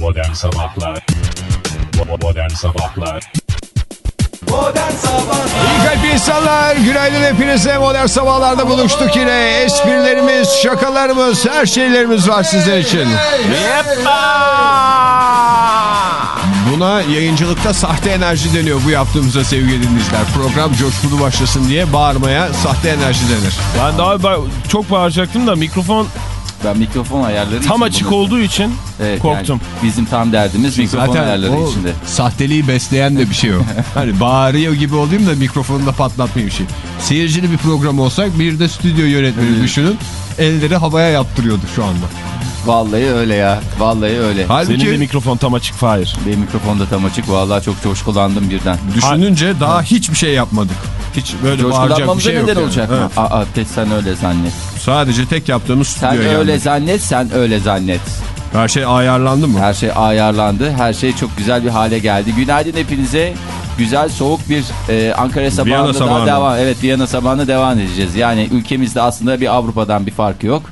Modern Sabahlar Modern Sabahlar Modern Sabahlar İyi kalp insanlar, günaydın hepinize. Modern sabahlarda buluştuk yine. Esprilerimiz, şakalarımız, her şeylerimiz var sizler için. Buna yayıncılıkta sahte enerji deniyor bu yaptığımıza sevgili dinleyiciler. Program coşkulu başlasın diye bağırmaya sahte enerji denir. Ben daha çok bağıracaktım da mikrofon Ben mikrofon ayarları tam açık bunu- olduğu için Evet, korktum. yani bizim tam derdimiz mikrofon Zaten ayarları o içinde. sahteliği besleyen de bir şey o. hani bağırıyor gibi olayım da mikrofonu da patlatmayayım şey. Seyircili bir program olsak bir de stüdyo yönetmeni düşünün. Elleri havaya yaptırıyordu şu anda. Vallahi öyle ya. Vallahi öyle. Halbuki Senin de mikrofon tam açık Fahir. Benim mikrofon da tam açık. Vallahi çok coşkulandım birden. düşününce daha hiçbir şey yapmadık. Hiç böyle bağıracak bir şey yok. neden yani. olacak Evet. mı? Aa, sen öyle zannet. Sadece tek yaptığımız Sen stüdyo öyle yani. zannet, sen öyle zannet. Her şey ayarlandı mı? Her şey ayarlandı. Her şey çok güzel bir hale geldi. Günaydın hepinize. Güzel soğuk bir e, Ankara sabahında devam. Evet Viyana sabahına devam edeceğiz. Yani ülkemizde aslında bir Avrupa'dan bir fark yok.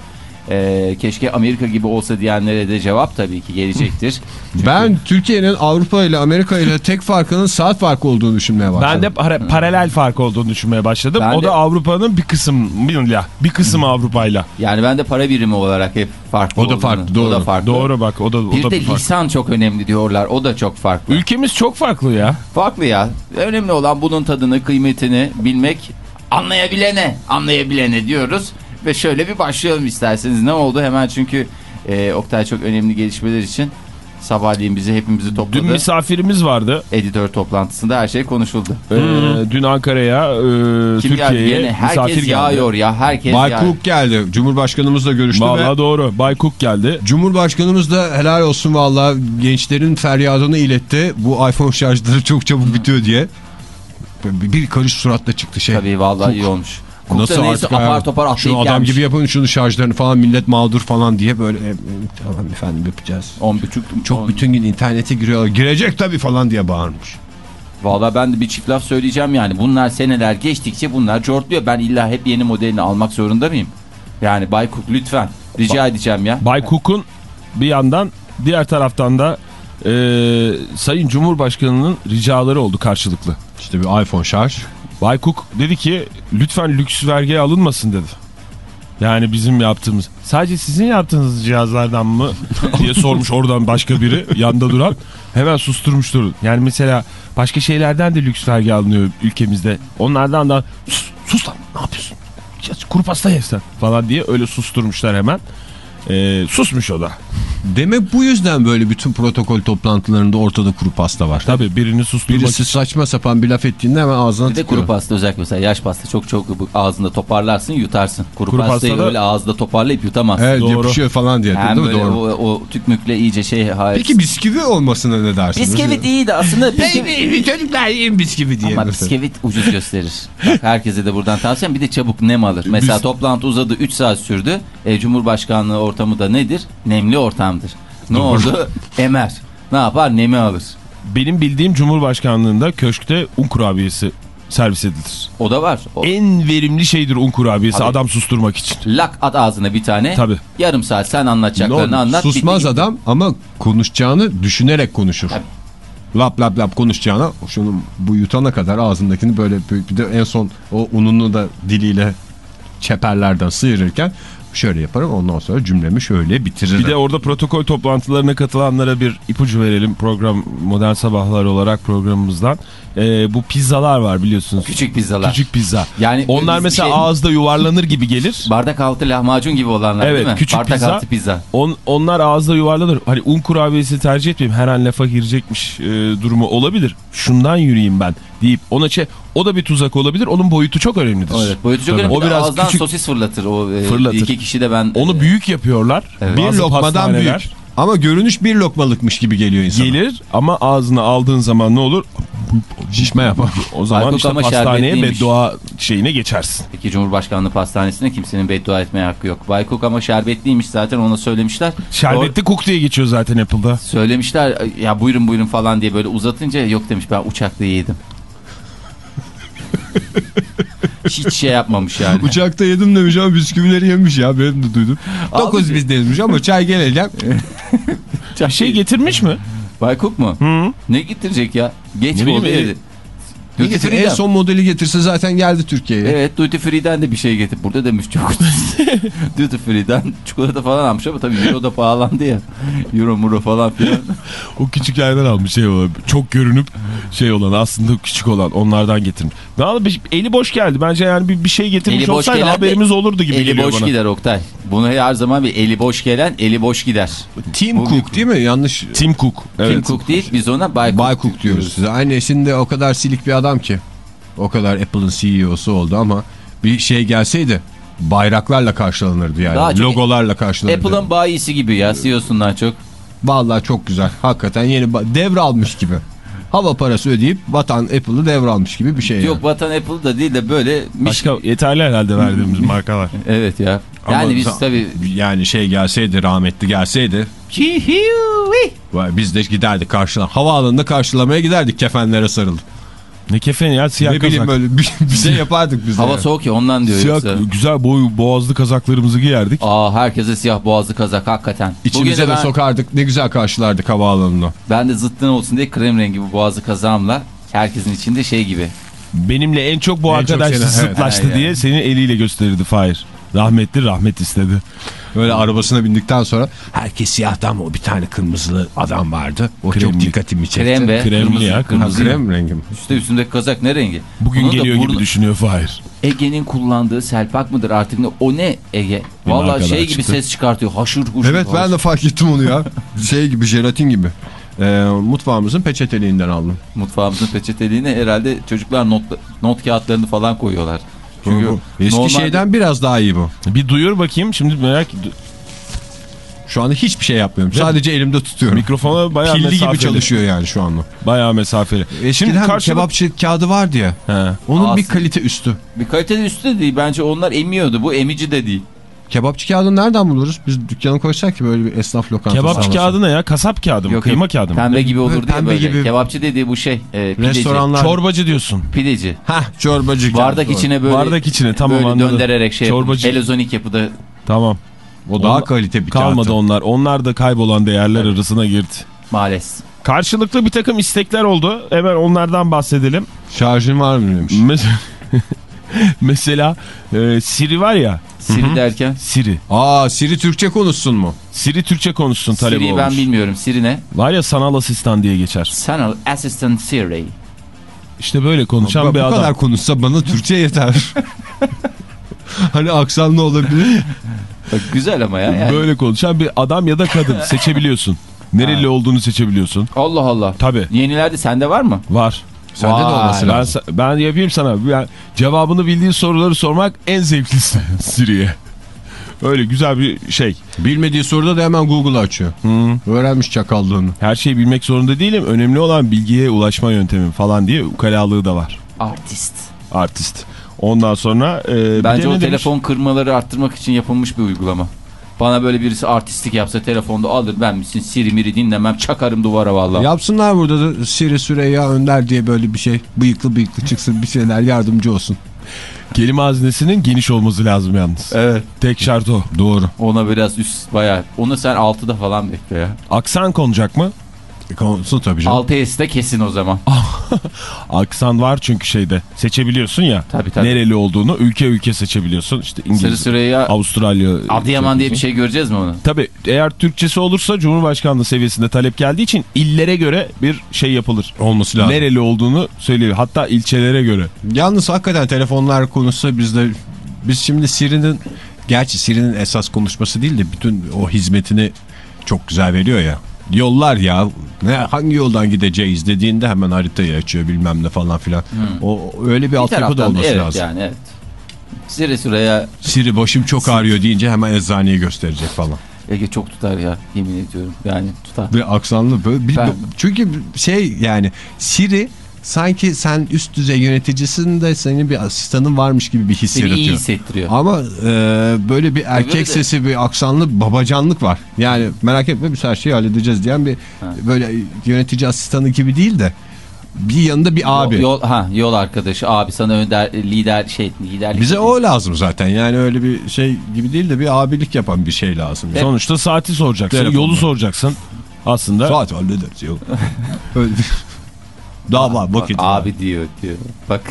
E, keşke Amerika gibi olsa diyenlere de cevap tabii ki gelecektir. Ben Türkiye'nin Avrupa ile Amerika ile tek farkının saat farkı olduğunu düşünmeye başladım. Ben de para- paralel fark olduğunu düşünmeye başladım. Ben o de- da Avrupa'nın bir kısmıyla, bir kısmı Avrupa'yla. Yani ben de para birimi olarak hep farklı O da olduğunu- farklı, doğru. O da farklı. Doğru bak o da o Bir da de bir fark. lisan çok önemli diyorlar. O da çok farklı. Ülkemiz çok farklı ya. Farklı ya. Önemli olan bunun tadını, kıymetini bilmek. Anlayabilene, anlayabilene diyoruz. Ve şöyle bir başlayalım isterseniz. Ne oldu? Hemen çünkü e, Oktay çok önemli gelişmeler için sabahleyin bizi hepimizi topladı. Dün misafirimiz vardı. Editör toplantısında her şey konuşuldu. Ee, dün Ankara'ya, e? Türkiye'ye misafir herkes geldi. yağıyor ya. Herkes Bay yağıyor. Cook geldi. Cumhurbaşkanımızla görüştü Vallahi ve doğru. Bay Cook geldi. Cumhurbaşkanımız da helal olsun valla gençlerin feryadını iletti. Bu iPhone şarjları çok çabuk bitiyor diye. Bir bir karış suratla çıktı şey. Tabii vallahi iyi olmuş. Cook da Nasıl neyse artık apar topar atlayıp Şunu adam gelmiş. gibi yapın şunu şarjlarını falan millet mağdur falan diye böyle e, e, tamam efendim yapacağız. On buçuk, Çok on- bütün gün internete giriyor. Girecek tabii falan diye bağırmış. Vallahi ben de bir çift laf söyleyeceğim yani. Bunlar seneler geçtikçe bunlar cortluyor. Ben illa hep yeni modelini almak zorunda mıyım? Yani Bay Cook lütfen rica edeceğim ya. Bay Cook'un bir yandan diğer taraftan da e, Sayın Cumhurbaşkanı'nın ricaları oldu karşılıklı. İşte bir iPhone şarj. Bay Cook dedi ki lütfen lüks vergiye alınmasın dedi. Yani bizim yaptığımız. Sadece sizin yaptığınız cihazlardan mı diye sormuş oradan başka biri yanda duran. Hemen susturmuştur. Yani mesela başka şeylerden de lüks vergi alınıyor ülkemizde. Onlardan da sus, sus lan ne yapıyorsun? Ya, Kuru pasta yesen falan diye öyle susturmuşlar hemen. Ee, susmuş o da. Demek bu yüzden böyle bütün protokol toplantılarında ortada kuru pasta var. Tabii birini susturmak Birisi saçma sapan bir laf ettiğinde hemen ağzına Bir de tıkıyor. kuru pasta özellikle mesela yaş pasta çok çok ağzında toparlarsın yutarsın. Kuru, Kuru pastayı pastada- öyle ağızda toparlayıp yutamazsın. Evet Doğru. yapışıyor falan diye. Hem değil mi? böyle Doğru. o, o tükmükle iyice şey... hayır. Peki bisküvi olmasına ne dersiniz? Biskevit iyi de aslında biskevit... Çocuklar yiyin bisküvi diye. Ama mesela. biskevit ucuz gösterir. Bak, herkese de buradan tavsiyem bir de çabuk nem alır. Mesela toplantı uzadı 3 saat sürdü. E, Cumhurbaşkanlığı ortamı da nedir? Nemli ortamdır. Ne oldu? Emer. Ne yapar? Nemi alır. Benim bildiğim Cumhurbaşkanlığında köşkte un kurabiyesi servis edilir. O da var. O, En verimli şeydir un kurabiyesi Tabii. adam susturmak için. lak at ağzına bir tane. Tabii. Yarım saat sen anlatacaklarını oldu? anlat. Susmaz bitti adam ama konuşacağını düşünerek konuşur. Tabii. Lap lap lap konuşacağına şunu bu yutana kadar ağzındakini böyle bir de en son o ununu da diliyle çeperlerden sıyırırken şöyle yaparım ondan sonra cümlemi şöyle bitiririm. Bir de orada protokol toplantılarına katılanlara bir ipucu verelim program Modern Sabahlar olarak programımızdan. Ee, bu pizzalar var biliyorsunuz. Küçük pizzalar. Küçük pizza. Yani Onlar mesela şey- ağızda yuvarlanır gibi gelir. Bardak altı lahmacun gibi olanlar Evet, değil mi? küçük Bardak pizza. altı pizza. On, onlar ağızda yuvarlanır. Hani un kurabiyesi tercih etmeyeyim. Her an lafa girecekmiş e, durumu olabilir. Şundan yürüyeyim ben deyip ona şey o da bir tuzak olabilir. Onun boyutu çok önemlidir. Evet boyutu çok Tabii. önemli. O biraz ağızdan küçük sosis fırlatır. O, e, Fırlatır. iki kişi de ben... Onu büyük yapıyorlar. Evet. bir Bazı lokmadan büyük. Ama görünüş bir lokmalıkmış gibi geliyor insana. Gelir ama ağzına aldığın zaman ne olur? Şişme yapar. O zaman işte şerbetliymiş. beddua şeyine geçersin. Peki Cumhurbaşkanlığı Pastanesi'ne kimsenin beddua etmeye hakkı yok. Baykuk ama şerbetliymiş zaten ona söylemişler. Şerbetli kuk diye geçiyor zaten Apple'da. Söylemişler ya buyurun buyurun falan diye böyle uzatınca yok demiş ben uçakta yedim. Hiç şey yapmamış yani. Uçakta yedim demiş ama bisküvileri yemiş ya benim de duydum. 9 biz demiş ama çay geleceğim. Bir şey getirmiş mi? Baykuk mu? Hı. Ne getirecek ya? Geç mi oldu e- evde? Duty En Free'den. son modeli getirse zaten geldi Türkiye'ye. Evet Duty Free'den de bir şey getir. Burada demiş çok. Duty Free'den çikolata falan almış ama tabii Euro da pahalandı ya. Euro muro falan filan. O küçüklerden almış şey olan. Çok görünüp şey olan aslında küçük olan onlardan getirmiş. Daha bir, eli boş geldi. Bence yani bir, bir şey getirmiş Eli boş olsaydı gelen de haberimiz olurdu gibi eli geliyor boş bana. gider Oktay. Bunu her zaman bir eli boş gelen eli boş gider. Tim Bu Cook değil mi? Yanlış. Tim Cook. Evet. Tim Cook değil biz ona Bay Cook, Bay Cook diyoruz size. Aynı şimdi o kadar silik bir adam ki. O kadar Apple'ın CEO'su oldu ama bir şey gelseydi bayraklarla karşılanırdı yani. Daha Logolarla karşılanırdı. Apple'ın bayisi gibi ya CEO'sundan çok. Vallahi çok güzel. Hakikaten yeni devralmış gibi. Hava parası ödeyip vatan Apple'ı devralmış gibi bir şey. Yok yani. Vatan Apple da değil de böyle Başka yeterli herhalde verdiğimiz markalar. Evet ya. Ama Yani biz za- tabii Yani şey gelseydi rahmetli gelseydi vay, biz de giderdik karşılan. Havaalanında karşılamaya giderdik kefenlere sarılıp. Ne kefeni ya siyah ne bileyim kazak. böyle bir, bir şey yapardık biz hava yani. soğuk ya ondan diyor Siyah yoksa. güzel boy boğazlı kazaklarımızı giyerdik. Aa herkese siyah boğazlı kazak hakikaten. İçimize de ben, sokardık ne güzel karşılardık havaalanına. ben de zıttın olsun diye krem rengi bu boğazlı kazağımla herkesin içinde şey gibi. Benimle en çok bu En çok arkadaş seni- evet. zıtlaştı Aynen. diye seni eliyle gösterirdi Fahir. Rahmetli rahmet istedi. Böyle arabasına bindikten sonra herkes siyahtan mı o bir tane kırmızılı adam vardı. O çok Kremli. dikkatimi çekti. Krem ve Kremli kırmızı. ya, Ha, kırmızı. krem rengi mi? Üstte üstündeki kazak ne rengi? Bugün Bunun da geliyor gibi düşünüyor Fahir. Ege'nin kullandığı selpak mıdır artık ne? O ne Ege? Markadan şey gibi çıktı. ses çıkartıyor. Haşır huşur. Evet ben de fark ettim onu ya. şey gibi jelatin gibi. Ee, mutfağımızın peçeteliğinden aldım. Mutfağımızın peçeteliğine herhalde çocuklar not, not kağıtlarını falan koyuyorlar. Çünkü Bu- Eski normalde- şeyden biraz daha iyi bu. Bir duyur bakayım şimdi merak Şu anda hiçbir şey yapmıyorum. Sadece elimde tutuyorum. mikrofona bayağı Pilli mesafeli. gibi çalışıyor yani şu anda. Bayağı mesafeli. Eskiden karşılık- kebapçı kağıdı vardı ya. He. Onun bir Aslında- kalite üstü. Bir kaliteli üstü de değil. Bence onlar emiyordu. Bu emici de değil. Kebapçı kağıdını nereden buluruz? Biz dükkanı koysak ki böyle bir esnaf lokantası. Kebapçı kağıdı ne ya? Kasap kağıdı mı? Yok, Kıyma kağıdı mı? Pembe gibi olur diye pembe böyle. gibi. Kebapçı dediği bu şey. E, pideci. Restoranlar. Çorbacı diyorsun. Pideci. Hah çorbacı kağıdı. Bardak Doğru. içine böyle. Bardak içine, tamam, böyle anladım. döndürerek şey. Çorbacı. Elezonik yapıda Tamam. O daha Onlar- kalite bir Kalmadı onlar. Onlar da kaybolan değerler arasına girdi. maalesef. Karşılıklı bir takım istekler oldu. Hemen onlardan bahsedelim. Şarjın var mı demiş. Mes- Mesela e, Siri var ya. Siri derken. Siri. Aa Siri Türkçe konuşsun mu? Siri Türkçe konuşsun talebi Siri olmuş. ben bilmiyorum. Siri ne? Var ya sanal asistan diye geçer. Sanal Assistant Siri. İşte böyle konuşan bu bir adam. kadar konuşsa bana Türkçe yeter. hani aksanlı olabilir. Bak, güzel ama ya. Yani. Böyle konuşan bir adam ya da kadın seçebiliyorsun. Nereli olduğunu seçebiliyorsun. Allah Allah. Tabii Yenilerde sende var mı? var. Sende de Vay, olması Ben, lazım. sa- ben yapayım sana. Ben, cevabını bildiğin soruları sormak en zevklisi Siri'ye. Öyle güzel bir şey. Bilmediği soruda da hemen Google'ı açıyor. Öğrenmiş çakallığını. Her şeyi bilmek zorunda değilim. Önemli olan bilgiye ulaşma yöntemi falan diye ukalalığı da var. Artist. Artist. Ondan sonra... E, Bence de o demiş? telefon kırmaları arttırmak için yapılmış bir uygulama. Bana böyle birisi artistlik yapsa telefonda alır ben misin Siri miri dinlemem çakarım duvara valla. Yapsınlar burada da Siri Süreyya Önder diye böyle bir şey. Bıyıklı bıyıklı çıksın bir şeyler yardımcı olsun. Kelime hazinesinin geniş olması lazım yalnız. Evet. Tek şart o. Doğru. Ona biraz üst bayağı. Onu sen 6'da falan bekle ya. Aksan konacak mı? Konuşsun tabii canım. 6S'de kesin o zaman. Aksan var çünkü şeyde. Seçebiliyorsun ya. Tabii, tabii. Nereli olduğunu ülke ülke seçebiliyorsun. İşte Sırı İngiliz, sıraya Avustralya. Adıyaman diye bir şey göreceğiz mi onu? Tabii eğer Türkçesi olursa Cumhurbaşkanlığı seviyesinde talep geldiği için illere göre bir şey yapılır. Olması lazım. Nereli olduğunu söylüyor. Hatta ilçelere göre. Yalnız hakikaten telefonlar konuşsa biz de biz şimdi Siri'nin gerçi Siri'nin esas konuşması değil de bütün o hizmetini çok güzel veriyor ya. Yollar ya ne hangi yoldan gideceğiz dediğinde hemen haritayı açıyor bilmem ne falan filan. O öyle bir, Bir altyapı da olması evet lazım. yani evet. Siri sıraya Siri başım çok ağrıyor deyince hemen eczaneyi gösterecek falan. Ege çok tutar ya yemin ediyorum yani tutar. Ve aksanlı böyle. Bir- Ben- Çünkü şey yani Siri sanki sen üst düzey yöneticisin de senin bir asistanın varmış gibi bir his Seni iyi yaratıyor. hissettiriyor. Ama e, böyle bir erkek böyle de- sesi bir aksanlı babacanlık var. Yani merak etme biz her şeyi halledeceğiz diyen bir böyle yönetici asistanı gibi değil de bir yanında bir abi. Yol, ha, yol arkadaşı abi sana önder lider şey liderlik. Bize o lazım zaten yani öyle bir şey gibi değil de bir abilik yapan bir şey lazım. Evet. Sonuçta saati soracaksın, Telefonla. yolu soracaksın. aslında Saat hallederiz. Yok. Öyle. Daha var vakit var. Abi diyor diyor. Bak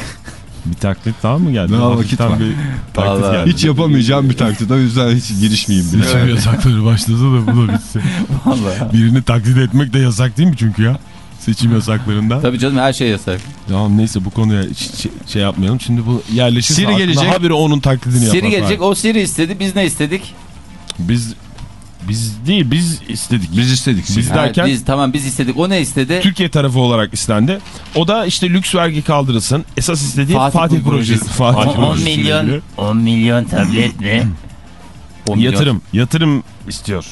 bir taklit daha mı geldi? Daha vakit var. bir taklit Vallahi. geldi. Hiç yapamayacağım bir taklit. O yüzden hiç girişmeyeyim bile. Seçim yasakları başladı da bu da bitsin. vallahi. Birini taklit etmek de yasak değil mi çünkü ya? Seçim yasaklarından. Tabii canım her şey yasak. Tamam neyse bu konuya hiç şey, şey yapmayalım. Şimdi bu yerleşirse Siri gelecek. habire onun taklidini yapmak Siri gelecek. var. O Siri istedi. Biz ne istedik? Biz biz değil biz istedik. Biz istedik. Biz Ha, derken biz tamam biz istedik. O ne istedi? Türkiye tarafı olarak istendi. O da işte lüks vergi kaldırılsın. Esas istediği Fatih Fatih, projesi. projesi. Fatih 10 projesiyle milyon ilgili. 10 milyon tablet mi? 10 milyon. Yatırım. Yatırım istiyor.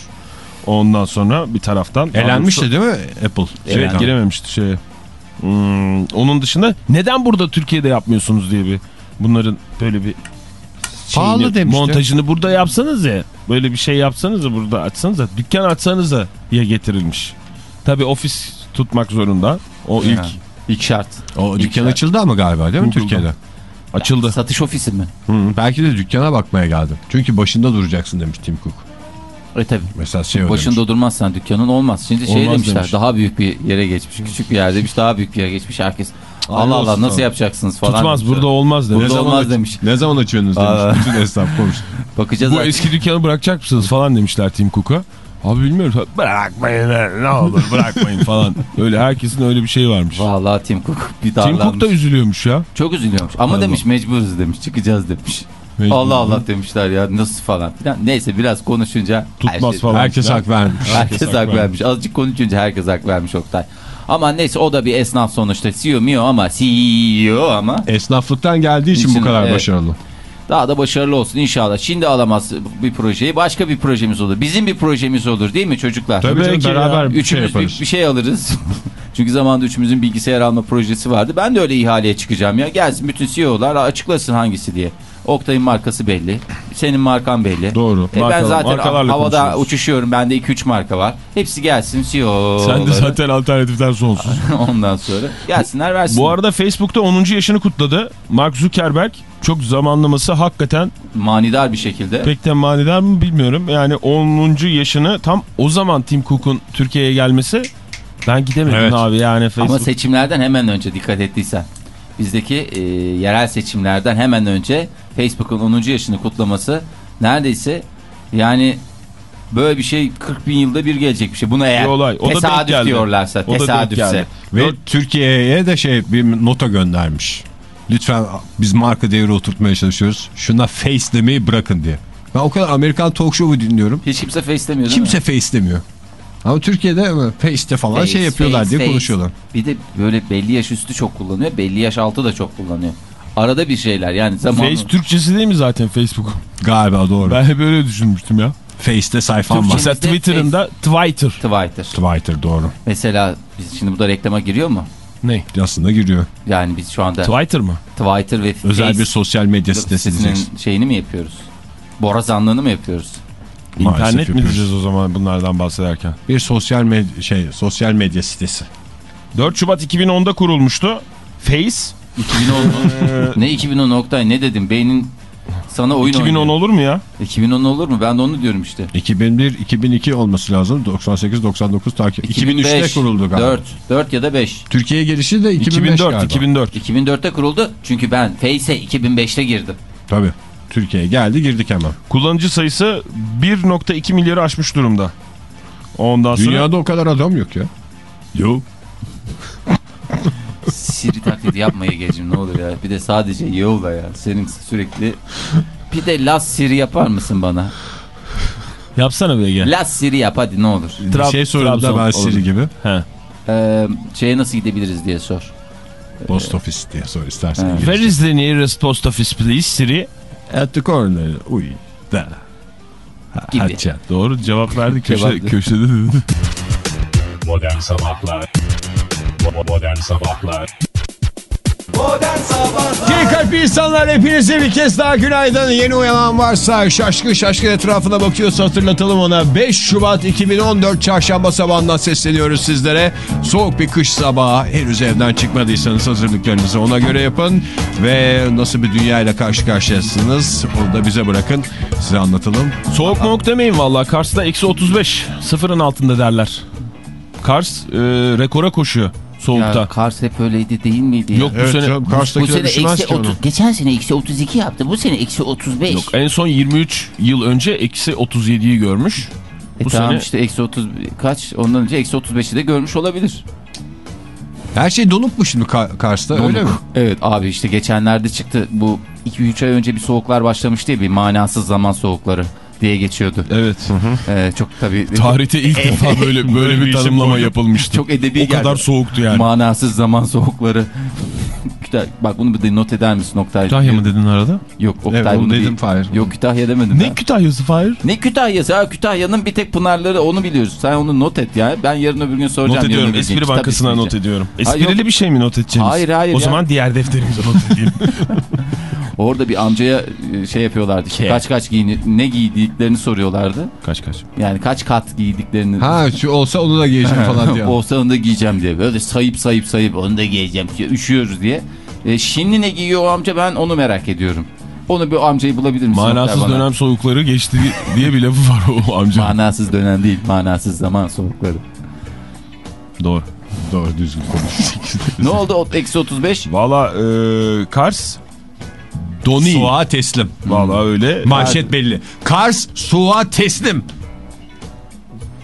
Ondan sonra bir taraftan. Elenmişti değil mi Apple? Evet Şeyden. girememişti şeye. Hmm, onun dışında neden burada Türkiye'de yapmıyorsunuz diye bir bunların böyle bir Pahalı şeyini, demişti. montajını burada yapsanız ya böyle bir şey yapsanız da burada açsanız da dükkan açsanız da ya getirilmiş. Tabi ofis tutmak zorunda. O ilk Ha. İlk şart. O İlk dükkan şart. açıldı ama galiba değil mi Google'da. Türkiye'de? açıldı. Satış ofisi mi? Hı, belki de dükkana bakmaya geldim. Çünkü başında duracaksın demiş Tim Cook. E tabi. Mesela şey Başında demiş. durmazsan dükkanın olmaz. Şimdi şey Olmaz demişler demiş. daha büyük bir yere geçmiş. Küçük bir yerdeymiş daha büyük bir yere geçmiş herkes. Allah Allah nasıl yapacaksınız falan. Tutmaz demişler. burada olmaz demiş. Burada olmaz demiş. Ne zaman açıyorsunuz Aa. demiş. Bütün esnaf konuş. Bakacağız Bu artık. eski dükkanı bırakacak mısınız falan demişler Tim Cook'a. Abi bilmiyorum. Bırakmayın ne olur bırakmayın falan. Öyle herkesin öyle bir şey varmış. Vallahi Tim Cook bir Tim darlanmış. Cook da üzülüyormuş ya. Çok üzülüyormuş. Ama Allah. demiş mecburuz demiş. Çıkacağız demiş. Mecbur. Allah Allah demişler ya nasıl falan filan. Neyse biraz konuşunca her Tutmaz şey- falan. Herkes hak vermiş. Herkes hak vermiş. Azıcık konuşunca herkes hak vermiş Oktay. Ama neyse o da bir esnaf sonuçta. CEO mio ama CEO ama Esnaflıktan geldiği için İçin- bu kadar evet. başarılı. daha da başarılı olsun inşallah. Şimdi alamaz bir projeyi başka bir projemiz olur. Bizim bir projemiz olur değil mi çocuklar? Tabii ki ya. beraber bir şey Üçümüz yaparız. bir, bir şey alırız. Çünkü zamanında üçümüzün bilgisayar alma projesi vardı. Ben de öyle ihaleye çıkacağım ya. Gelsin bütün CEO'lar açıklasın hangisi diye. Oktay'ın markası belli. Senin markan belli. Doğru. E ben Markalar- zaten markalarla havada uçuşuyorum. Bende 2-3 marka var. Hepsi gelsin CEO. Sen de zaten alternatifler sonsuz. Ondan sonra gelsinler versin. Bu arada Facebook'ta 10. yaşını kutladı. Mark Zuckerberg çok zamanlaması hakikaten manidar bir şekilde. pek de manidar mı bilmiyorum. Yani 10. yaşını tam o zaman Tim Cook'un Türkiye'ye gelmesi ben gidemedim Evet. abi yani Facebook. Ama seçimlerden hemen önce dikkat ettiysen. Bizdeki e, yerel seçimlerden hemen önce Facebook'un 10. yaşını kutlaması neredeyse yani böyle bir şey 40 bin yılda bir gelecek bir şey. Bunu eğer Bir olay. O tesadüf diyorlarsa O tesadüfse. Ve Türkiye'ye de şey bir nota göndermiş. Lütfen biz marka değeri oturtmaya çalışıyoruz. Şuna face demeyi bırakın diye. Ben o kadar Amerikan talk show'u dinliyorum. Hiç kimse face demiyor Kimse face demiyor. Ama Türkiye'de ama face'te falan Face, şey yapıyorlar face, diye face. konuşuyorlar. Bir de böyle belli yaş üstü çok kullanıyor. Belli yaş altı da çok kullanıyor. Arada bir şeyler yani zaman. Face Türkçesi değil mi zaten Facebook? Galiba doğru. Ben hep öyle düşünmüştüm ya. Face'te sayfam var. Mesela Bizde Twitter'ın da Twitter. Twitter. Twitter doğru. Mesela biz şimdi bu da reklama giriyor mu? Ne? Aslında giriyor. Yani biz şu anda Twitter mı? Twitter ve Özel Face bir sosyal medya sitesi diyeceksin. şeyini mi yapıyoruz? Borazanlığını mı yapıyoruz? Maalesef İnternet mi diyeceğiz o zaman bunlardan bahsederken? Bir sosyal medya şey sosyal medya sitesi. 4 Şubat 2010'da kurulmuştu. Face 2010 ne 2010 Oktay ne dedim beynin sana oyun 2010 oynuyor. olur mu ya? 2010 olur mu? Ben de onu diyorum işte. 2001 2002 olması lazım. 98 99 takip. 2003'te kuruldu galiba. 4, 4 ya da 5. Türkiye'ye gelişi de 2005 2004 galiba. 2004. 2004'te kuruldu çünkü ben Face'e 2005'te girdim. Tabii. Türkiye'ye geldi girdik hemen. Kullanıcı sayısı 1.2 milyarı aşmış durumda. Ondan sonra Dünyada o kadar adam yok ya. Yok. Siri taklidi yapmaya geleceğim ne olur ya. Bir de sadece yolla ya. Senin sürekli bir de Las Siri yapar mısın bana? yapsana bir Ege. Las Siri yap hadi ne olur. Trab- şey sorun da ben. Siri gibi. He. Ee, şeye nasıl gidebiliriz diye sor. Post office diye sor istersen. Where is the nearest post office please Siri? At the corner. Uy. Da. Ha, Gibi. Hatça. Doğru cevap verdi köşe, köşede dedi. Modern Sabahlar Modern Sabahlar İyi kalpli insanlar hepinize bir kez daha günaydın. Yeni uyanan varsa şaşkın şaşkın etrafına bakıyorsa hatırlatalım ona. 5 Şubat 2014 çarşamba sabahından sesleniyoruz sizlere. Soğuk bir kış sabahı. Henüz evden çıkmadıysanız hazırlıklarınızı ona göre yapın. Ve nasıl bir dünyayla karşı karşıyasınız onu da bize bırakın. Size anlatalım. Soğuk moğuk demeyin valla. Kars'ta eksi 35. Sıfırın altında derler. Kars e, rekora koşuyor soğukta. Ya Kars hep öyleydi değil miydi ya? Yok bu Evet sene canım Bu sene eksi ki onu. 30, geçen sene eksi 32 yaptı. Bu sene eksi 35. yok en son 23 yıl önce eksi 37'yi görmüş. E bu tamam sene- işte eksi 30 kaç ondan önce eksi 35'i de görmüş olabilir. Her şey donuk mu şimdi Ka- Kars'ta öyle mi? Evet abi işte geçenlerde çıktı bu 2-3 ay önce bir soğuklar başlamıştı ya bir manasız zaman soğukları diye geçiyordu. Evet. Ee, çok tabii Tarihte ilk defa böyle böyle bir tanımlama yapılmıştı. çok edebi o kadar geldi. soğuktu yani. manasız zaman soğukları. Bak bunu bir not eder misin Oktay? Kütahya mı dedin arada? Yok Oktay Evet, bunu dedim. Fahir. Yok Kütahya demedim Ne ben. Kütahya'sı Fahir? Ne Kütahya'sı? Ha, Kütahya'nın bir tek pınarları onu biliyoruz. Sen onu not et ya. Ben yarın öbür gün soracağım. Not ediyorum. Espri Bankası'na not ediyorum. Esprili yok. bir şey mi not edeceğiniz? Hayır, hayır O ya. zaman diğer defterimize not edeyim. Orada bir amcaya e, şey yapıyorlardı. işte, Şey. Kaç kaç giyini, ne giydiklerini soruyorlardı. kaç kaç. Yani kaç kat giydiklerini. Ha şu olsa onu da giyeceğim falan diyor. Olsa onu da giyeceğim diye. Böyle sayıp sayıp sayıp onu da giyeceğim. Üşüyoruz diye. E, şimdi ne giyiyor o amca ben onu merak ediyorum. Onu bir amcayı bulabilir misin? Manasız bana? dönem soğukları geçti diye bir lafı var o amcanın. Manasız dönem değil. Manasız zaman soğukları. Doğru. Doğru düzgün konuş. ne oldu? O- Eksi 35. Valla e, Kars Doni. Suğa teslim. Valla öyle. Manşet belli. Kars suğa teslim.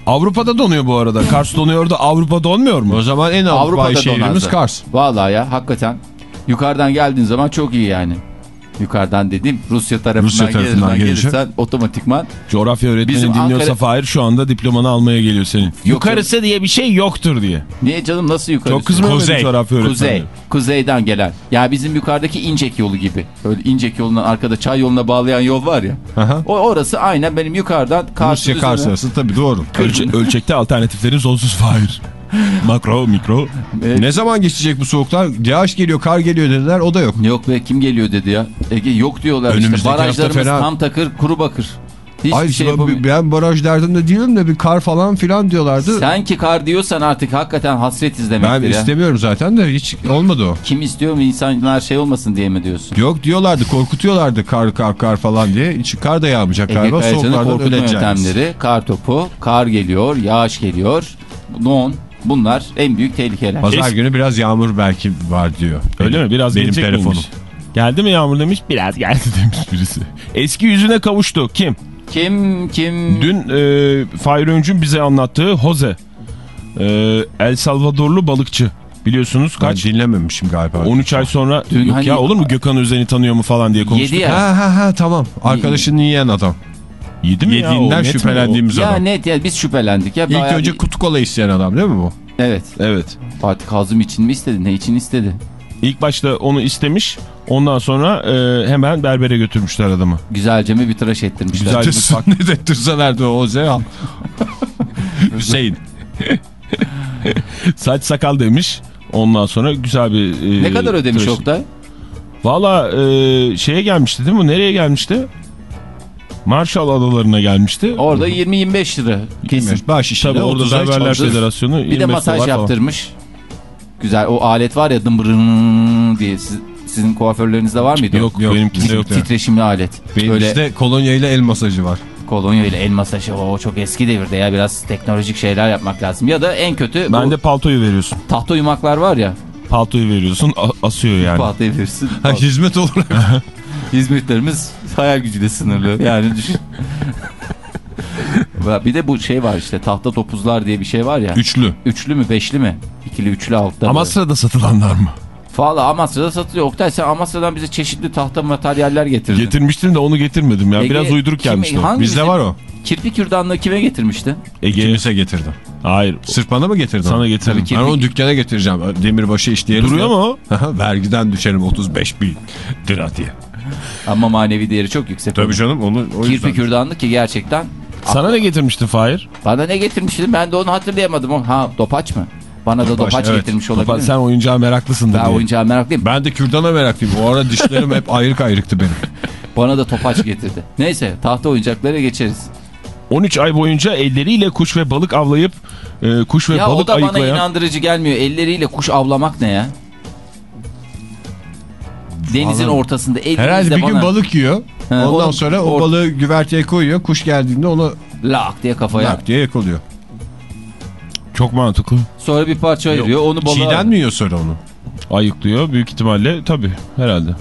Avrupa'da donuyor bu arada. Kars donuyor da Avrupa donmuyor mu? O zaman en Avrupa Avrupa'da şehrimiz donardı. Kars. Vallahi ya hakikaten. Yukarıdan geldiğin zaman çok iyi yani. Yukarıdan dedim Rusya tarafından, Rusya tarafından gelirsen, gelirsen otomatikman Coğrafya öğretmeni Bizim dinliyorsa Ankara- Fahir şu anda diplomanı almaya geliyor senin. Yukarısı diye bir şey yoktur diye. niye canım nasıl yukarı? Çok kızmıyor Kuzey. coğrafya öğretmeni. Kuzey. Kuzeyden gelen. Ya bizim yukarıdaki İncek yolu gibi. Böyle İncek yolundan arkada çay yoluna bağlayan yol var ya. Aha. O orası aynen benim yukarıdan karşı Rusya Kars arası tabii doğru. Ölçe- ölçekte alternatiflerin sonsuz Fahir. Makro, mikro. Ne zaman geçecek bu soğuklar? Yağış geliyor, kar geliyor dediler. O da yok. Yok be kim geliyor dedi ya. Ege yok diyorlar işte. Önümüzdeki hafta Barajlarımız fena. tam takır kuru bakır. Hiçbir Ay şey ben- ben baraj derdinde değilim de bir kar falan filan diyorlardı. Sen ki kar diyorsan artık hakikaten hasretiz ben demektir ya. istemiyorum zaten de hiç olmadı o. Kim istiyor mu insanlar şey olmasın diye mi diyorsun? Yok diyorlardı korkutuyorlardı kar kar kar falan diye. Hiç kar da yağmayacak Ege galiba korkutma öleceğiz. yöntemleri kar topu, kar geliyor, yağış geliyor, don bunlar en büyük tehlikeler. Pazar Es- günü biraz yağmur belki var diyor. Öyle Benim- mi? Biraz Benim gelecek telefonum. miymiş? Geldi mi Yağmur demiş. Biraz geldi demiş birisi. Eski yüzüne kavuştu. Kim? Kim kim Dün e, Fahir Öncü'nün bize anlattığı Jose. E, El Salvadorlu balıkçı. Biliyorsunuz Ben kaç? dinlememişim galiba. 13 ay sonra Dün yok hani- ya olur mu Gökhan Özen'i tanıyor mu falan diye konuştuk. Yedi ya. Ha ha ha tamam. Arkadaşını yiyen adam. Yedi mi ya? Yediğinden mi şüphelendiğimiz ya adam. net ya biz şüphelendik ya. İlk önce bir- kutu kola isteyen adam değil mi bu? Evet. Evet. Fatih Kazım için mi istedi ne için istedi? İlk başta onu istemiş. Ondan sonra e, hemen berbere götürmüşler adamı. Güzelce mi bir tıraş ettirmişler. Güzel. Tırsın ne de tırsalardı o al. Hüseyin. Saç sakal demiş. Ondan sonra güzel bir... e, Ne kadar ödemiş tıraş- Oktay? Valla e, şeye gelmişti değil mi? Nereye gelmişti? Marshall Adaları'na gelmişti. Orada 20-25 lira kesin. Baş işine Tabii orada 30 ay Berberler. Federasyonu. Bir de 25 masaj dolar falan. yaptırmış. Güzel o alet var ya dımbırın diye Siz- sizin kuaförlerinizde var mıydı? Yok, Yok, benimkinde yok. Titreşimli alet. Benim Böyle işte kolonya ile el masajı var. kolonya ile el masajı o çok eski devirde ya biraz teknolojik şeyler yapmak lazım. Ya da en kötü Ben bu de paltoyu veriyorsun. tahta yumaklar var ya. Paltoyu veriyorsun asıyor yani. Paltayı verirsin. Ha, hizmet olarak. Hizmetlerimiz hayal gücüyle sınırlı. Yani düşün. bir de bu şey var işte tahta topuzlar diye bir şey var ya. Üçlü. Üçlü mü beşli mi? İkili üçlü altta. Amasra'da satılanlar mı? Valla Amasra'da satılıyor. Oktay sen Amasra'dan bize çeşitli tahta materyaller getirdin. Getirmiştim de onu getirmedim ya. Ege, Biraz uyduruk kim- gelmişti o. Bizde var o. Kirpi kürdanlığı kime getirmiştin? Ege. Kimse getirdim. Hayır. Sırf bana mı getirdin? Sana getirdim. Tabii ki. Ben onu dükkana getireceğim. Demirbaşı işleyelim. Duruyor mu o? Vergiden düşerim 35 bin lira diye. Ama manevi değeri çok yüksek. Tabii canım onu o Kirpi yüzden. kürdanlık ki gerçekten. Sana ne getirmiştin Fahir? Bana ne getirmiştin ben de onu hatırlayamadım. O- Ha dopaç mı? Bana da dopaç evet. getirmiş olabilir mi? sen oyuncağa meraklısındır Ben diye. oyuncağa meraklıyım. Ben de kürdana meraklıyım. O ara dişlerim hep ayrık ayrıktı benim. Bana da topaç getirdi. Neyse tahta oyuncaklara geçeriz. 13 ay boyunca elleriyle kuş ve balık avlayıp e, kuş ve ya o balık da bana ayıklayan... inandırıcı gelmiyor. Elleriyle kuş avlamak ne ya? Denizin Vallahi- ortasında Herhalde bir gün bana balık yiyor. He, Ondan onu- sonra o balığı güverteye koyuyor. Kuş geldiğinde onu lak diye kafaya. lak diye yakalıyor. Çok mantıklı. Sonra bir parça ayırıyor. Onu balığa... Çiğden mi yiyor sonra onu? Ayıklıyor büyük ihtimalle tabii herhalde.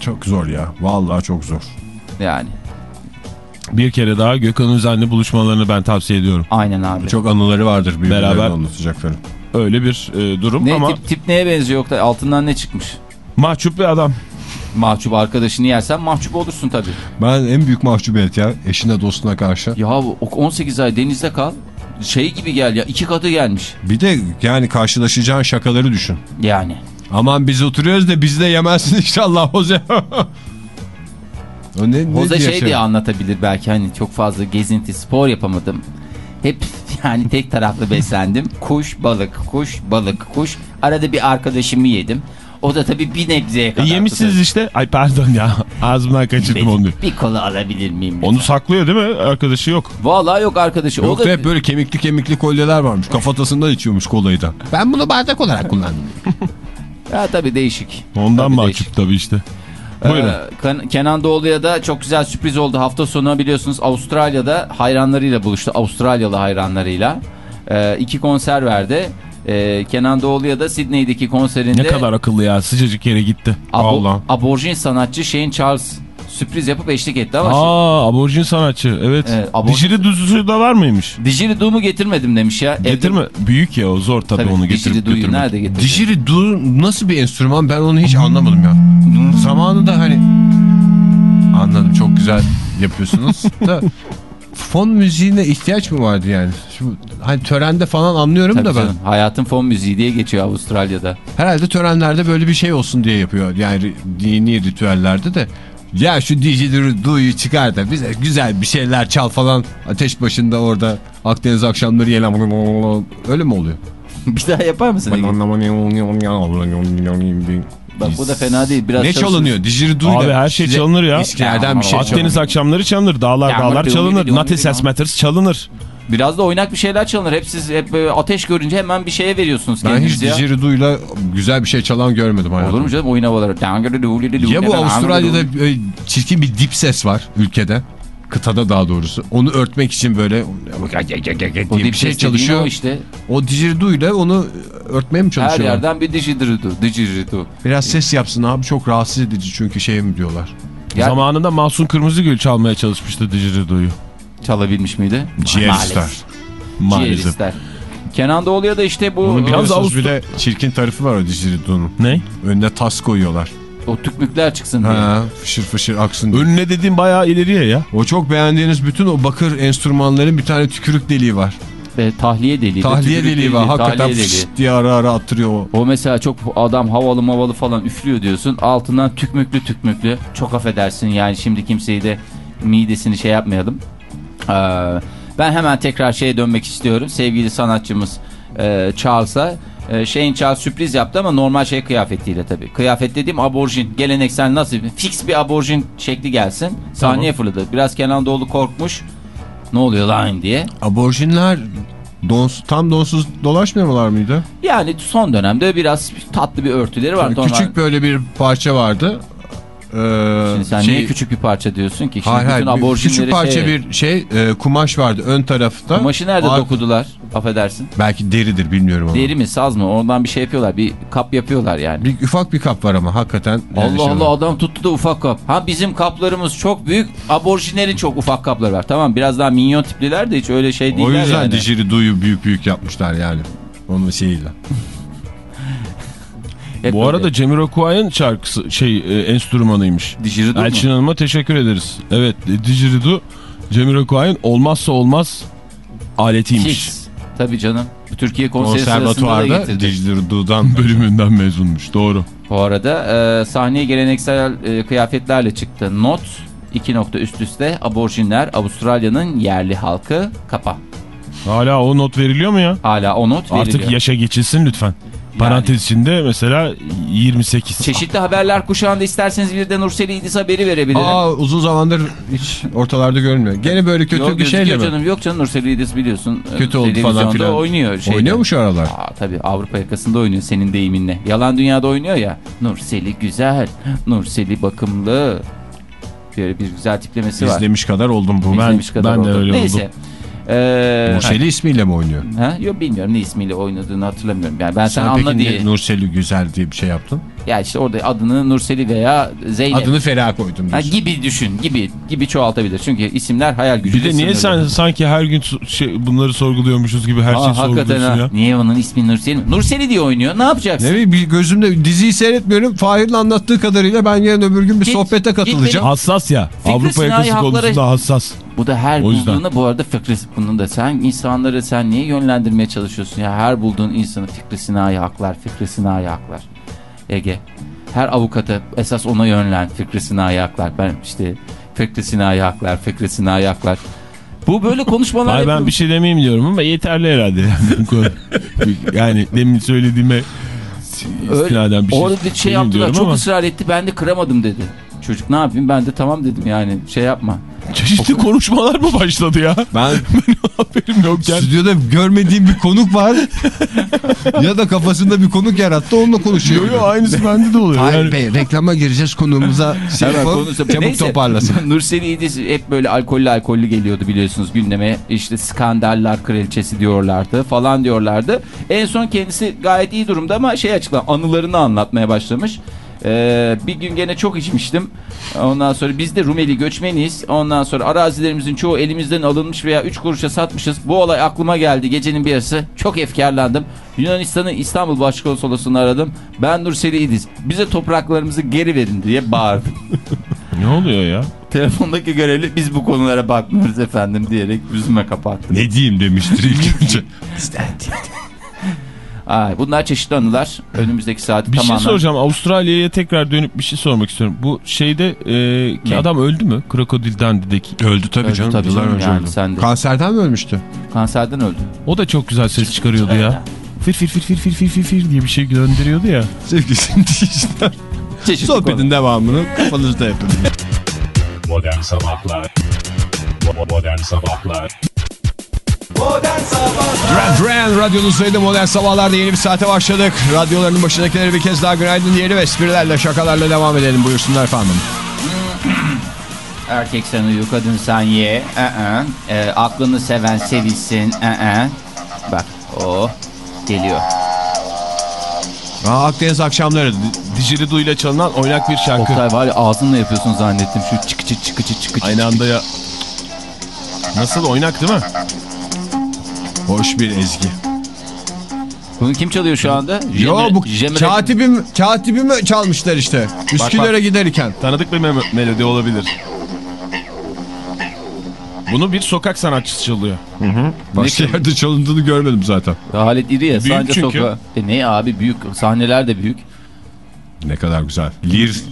Çok zor ya. Vallahi çok zor. Yani. Bir kere daha Gökhan Özen'le buluşmalarını ben tavsiye ediyorum. Aynen abi. Çok anıları vardır birbirlerine Beraber. anlatacakları. Öyle bir e, durum Ne ama tip, tip neye benziyor Oktay? Altından ne çıkmış? Mahcup bir adam. Mahcup arkadaşını yersen mahcup olursun tabii. Ben en büyük mahcubiyet ya eşine dostuna karşı. Ya bu 18 ay denizde kal. Şey gibi gel ya iki katı gelmiş. Bir de yani karşılaşacağın şakaları düşün. Yani. Aman biz oturuyoruz da biz de yemezsin inşallah Hoze. o ne, ne Hoza şey şey? diye anlatabilir belki hani çok fazla gezinti spor yapamadım. Hep yani tek taraflı beslendim. Kuş, balık, kuş, balık, kuş. Arada bir arkadaşımı yedim. O da tabii bir nebzeye E, kadar. yemişsiniz işte. Ay pardon ya ağzımdan kaçırdım onu. Bir, kola alabilir miyim? Onu saklıyor değil mi? Arkadaşı yok. Vallahi yok arkadaşı. Yok o da hep böyle kemikli kemikli kolyeler varmış. Kafatasından içiyormuş kolayı da. Ben bunu bardak olarak kullandım. Ya tabii değişik. Ondan Tabii mahcup tabii işte. Buyurun. Ee, Ken- Kenan Doğulu'ya da çok güzel sürpriz oldu. Hafta sonu biliyorsunuz Avustralya'da hayranlarıyla buluştu. Avustralyalı hayranlarıyla. Ee, iki konser verdi. Ee, Kenan Doğulu'ya da Sydney'deki konserinde ne kadar akıllı ya sıcacık yere gitti. abo- Allah. aborjin sanatçı Shane Charles sürpriz yapıp eşlik etti ama Aa aborjin sanatçı evet. Evet, aborjin- Didgeridoo'su da var mıymış? Didgeridoo'mu getirmedim demiş ya. Evde- Getirme. Büyük ya o zor tabii, Tabii, onu getirip götürmek. nerede getirdin? Didgeridoo nasıl bir enstrüman ben onu hiç anlamadım ya. Zamanında hani anladım çok güzel yapıyorsunuz da fon müziğine ihtiyaç mı vardı yani? Şu, hani törende falan anlıyorum Tabii da ben. canım, hayatın fon müziği diye geçiyor Avustralya'da. Herhalde törenlerde böyle bir şey olsun diye yapıyor. Yani dini ritüellerde de. Ya şu didgeridoo'yu çıkar da bize güzel bir şeyler çal falan. Ateş başında orada Akdeniz akşamları yelen öyle mi oluyor? bir daha yapar mısın? Bak bu da fena değil. Biraz ne çalışırız. çalınıyor? Didgeridoo Abi her şey size çalınır ya. Eskilerden bir şey Akdeniz çalınıyor. akşamları çalınır. Dağlar Ya, dağlar çalınır. Nothing else matters çalınır. Biraz da oynak bir şeyler çalınır. Hep siz hep böyle ateş görünce hemen bir şeye veriyorsunuz Ben hiç ile güzel bir şey çalan görmedim hayatımda. Olur mu canım oyun havaları. Ya bu Avustralya'da e, çirkin bir dip ses var ülkede. Kıtada daha doğrusu. Onu örtmek için böyle diye bir şey çalışıyor. O işte. O ile onu örtmeye mi Her çalışıyor? yerden bir didgeridoo. Didgeridoo. Biraz ses yapsın abi çok rahatsız edici çünkü şey mi diyorlar. Ya- Zamanında Mahsun Kırmızıgül çalmaya çalışmıştı Didgeridoo'yu. Çalabilmiş miydi? Ciğer Maalesef. Kenan Doğulu'ya da işte bu Bunun Yalnız biliyorsunuz Avustra- bir de çirkin tarafı var o didgeridoo'nun. Ne? Önüne tas koyuyorlar. o tükmükler çıksın diye. Ha, fışır fışır aksın diye. Önüne dediğim bayağı ileriye ya. O çok beğendiğiniz bütün o bakır enstrümanların bir tane tükürük deliği var. Ve tahliye deliği. Tahliye deliği var. Hakikaten tahliye deliği. diye ara ara attırıyor o. O mesela çok adam havalı mavalı falan üflüyor diyorsun. Altından tükmüklü tükmüklü. Çok affedersin yani şimdi kimseyi de midesini şey yapmayalım. Ee, ben hemen tekrar şeye dönmek istiyorum. Sevgili sanatçımız e, Charles'a. E, Shane Charles sürpriz yaptı ama normal şey kıyafetiyle tabii. Kıyafet dediğim aborjin. Geleneksel nasıl? Fix bir aborjin şekli gelsin. Sahneye fırladı. Biraz Kenan Doğulu korkmuş. Ne oluyor lan diye. Aborjinler dons, tam donsuz dolaşmıyorlar mıydı? Yani son dönemde biraz tatlı bir örtüleri var. Normal- Küçük böyle bir parça vardı. Ee, Şimdi sen şey- niye küçük bir parça diyorsun ki? Şimdi Hayır hayır bütün aborjinleri küçük parça şey... bir şey e, kumaş vardı ön tarafta. Kumaşı nerede Ar- dokudular? Affedersin. Belki deridir bilmiyorum ama. Deri mi saz mı? Oradan bir şey yapıyorlar. Bir kap yapıyorlar yani. Bir, ufak bir kap var ama hakikaten. Allah şey Allah var. adam tuttu da ufak kap. Ha bizim kaplarımız çok büyük. Aborjinlerin çok ufak kapları var. Tamam biraz daha minyon tipliler de hiç öyle şey O değiller yüzden yani. didgerido'yu büyük büyük yapmışlar yani. Onun şeyiyle. Hep Bu böyle. arada Jamiroquai'nin şarkısı şey e, enstrümanıymış. Didgeridoo mu? Elçin Hanım'a teşekkür ederiz. Evet e, Didgeridoo Jamiroquai'nin olmazsa olmaz aletiymiş. Fix. Tabii canım. Bu Türkiye konseri sırasında da getirdi. didgerido'dan Bölümünden mezunmuş doğru. Bu arada e, sahneye geleneksel e, kıyafetlerle çıktı. Not iki nokta üst üste aborjinler Avustralya'nın yerli halkı kapa. Hala o not veriliyor mu ya? Hala o not veriliyor. Artık yaşa geçilsin lütfen. Parantez içinde mesela 28. Çeşitli haberler kuşağında isterseniz bir de Nurseli İdiz haberi verebilirim. Aa uzun zamandır hiç ortalarda görünmüyor. Gene böyle kötü yok, bir şeyle mi? canım. Yok canım Nurseli İdiz biliyorsun. Kötü oldu falan filan. oynuyor. Şeyde. Oynuyor mu şu aralar? Aa, tabii Avrupa yakasında oynuyor senin deyiminle. Yalan Dünya'da oynuyor ya. Nurseli güzel, Nurseli bakımlı. Böyle bir güzel tiplemesi var. İzlemiş kadar oldum bu. İzlemiş kadar ben de oldu. öyle Neyse. oldum. Ee, Nurseli ismiyle mi oynuyor? ha? Yok bilmiyorum ne ismiyle oynadığını hatırlamıyorum. Yani ben sen, Sen anla diye. Nurseli Güzel diye bir şey yaptın? Ya işte orada adını Nurseli veya Zeynep. Adını Feriha koydum Ha, gibi düşün gibi gibi çoğaltabilir. Çünkü isimler hayal gücü. Bir de niye sen sanki her gün şey, bunları sorguluyormuşuz gibi her şeyi Aa, hakikaten sorguluyorsun ha. ya? Niye onun ismi Nurseli mi? Nurseli diye oynuyor. Ne yapacaksın? Ne bileyim gözümde diziyi seyretmiyorum. Fahir'in anlattığı kadarıyla ben yarın öbür gün bir Git- sohbete katılacağım. Hassas ya. Avrupa sinayi yakası hakları- konusunda hassas. Bu da her bulduğuna bu arada fikri bunun da sen insanları sen niye yönlendirmeye çalışıyorsun ya her bulduğun insanı fikri sinayi haklar fikri sinayi haklar Ege. Her avukata esas ona yönlen fikri sinayi haklar. Ben işte fikri sinayi haklar fikri sinayi haklar. Bu böyle konuşmalar Hayır ben bir şey demeyeyim diyorum ama yeterli herhalde. Yani demin söylediğime istinaden bir şey, Orada bir şey yaptılar. çok ama ısrar etti. Ben de kıramadım dedi. Çocuk ne yapayım? Ben de tamam dedim yani. Şey yapma. Çeşitli konuşmalar mı başladı ya? Ben Haberim yokken. stüdyoda görmediğim bir konuk var. ya da kafasında bir konuk yarattı onunla konuşuyor. Yo yo aynısı bende de oluyor. Hayır Yani, Bey reklama gireceğiz konuğumuza şey Hemen konuşalım. çabuk Neyse, toparlasın. Nurseli İdiz hep böyle alkollü alkollü geliyordu biliyorsunuz gündeme. İşte skandallar kraliçesi diyorlardı falan diyorlardı. En son kendisi gayet iyi durumda ama şey açıklam anılarını anlatmaya başlamış. Ee, bir gün gene çok içmiştim. Ondan sonra biz de Rumeli göçmeniyiz. Ondan sonra arazilerimizin çoğu elimizden alınmış veya 3 kuruşa satmışız. Bu olay aklıma geldi gecenin bir yarısı. Çok efkarlandım. Yunanistan'ın İstanbul Başkonsolosluğunu aradım. Ben Nurseli İdiz. Bize topraklarımızı geri verin diye bağırdım. ne oluyor ya? Telefondaki görevli biz bu konulara bakmıyoruz efendim diyerek yüzüme kapattı. Ne diyeyim demiştir ilk önce. Ay, bunlar çeşitli anılar. Önümüzdeki saati Bir tamamen... şey soracağım. Avustralya'ya tekrar dönüp bir şey sormak istiyorum. Bu şeyde e, ki Ne? adam öldü mü? Krokodil Dandi'deki. Öldü tabii Öldü canım. tabii yıllar önce yani öldü. sen de. Kanserden mi ölmüştü? Kanserden öldü. O da çok güzel ses çıkarıyordu ya. Fir fir fir fir fir fir fir fir diye bir şey gönderiyordu ya. Sevgili dinleyiciler. Çeşitli konu. Sohbetin devamını kafanızda yapın. Modern Sabahlar Modern Sabahlar Duran Duran radyonuzdaydı modern sabahlarda yeni bir saate başladık. Radyolarının başındakilere bir kez daha günaydın diyelim. Esprilerle şakalarla devam edelim buyursunlar efendim. Erkek sen uyu, kadın sen ye. Ee, e, aklını seven sevilsin. Ee, bak o geliyor. Aa, Akdeniz akşamları. Didgeridoo ile çalınan oynak bir şarkı. Oktay var ya ağzınla yapıyorsun zannettim. Şu çıkıcı çıkıcı çıkıcı. Aynı anda ya. Nasıl oynak değil mi? Hoş bir ezgi. Bunu kim çalıyor şu anda? Yo bu Jemre- katibim, katibimi çalmışlar işte. Üsküdar'a giderken. Tanıdık bir me- melodi olabilir. Bunu bir sokak sanatçısı çalıyor. Başka yerde çalındığını görmedim zaten. Halit iri ya. Büyük Sanca çünkü. sokağı. E ne abi büyük. Sahneler de büyük. Ne kadar güzel. Lir,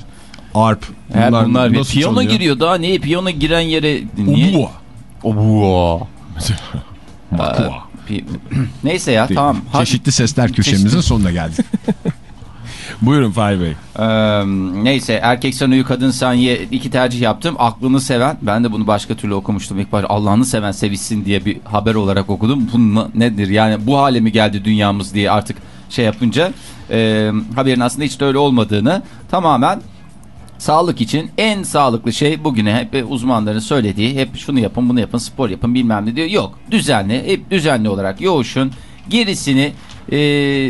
arp. Her bunlar, nasıl piyano çalınıyor? giriyor daha ne piyano giren yere niye? Obua. Obuo. Makua. Pi- Neyse ya tamam. Hadi. Çeşitli sesler köşemizin Çeşitli. sonuna geldik. Buyurun Fahir Bey. Ee, neyse erkek sen uyu kadın sen ye iki tercih yaptım. Aklını seven ben de bunu başka türlü okumuştum ilk başta Allah'ını seven sevişsin diye bir haber olarak okudum. Bu nedir yani bu hale mi geldi dünyamız diye artık şey yapınca e, haberin aslında hiç de öyle olmadığını tamamen sağlık için en sağlıklı şey bugüne hep uzmanların söylediği hep şunu yapın bunu yapın spor yapın bilmem ne diyor. Yok düzenli hep düzenli olarak yoğuşun gerisini e,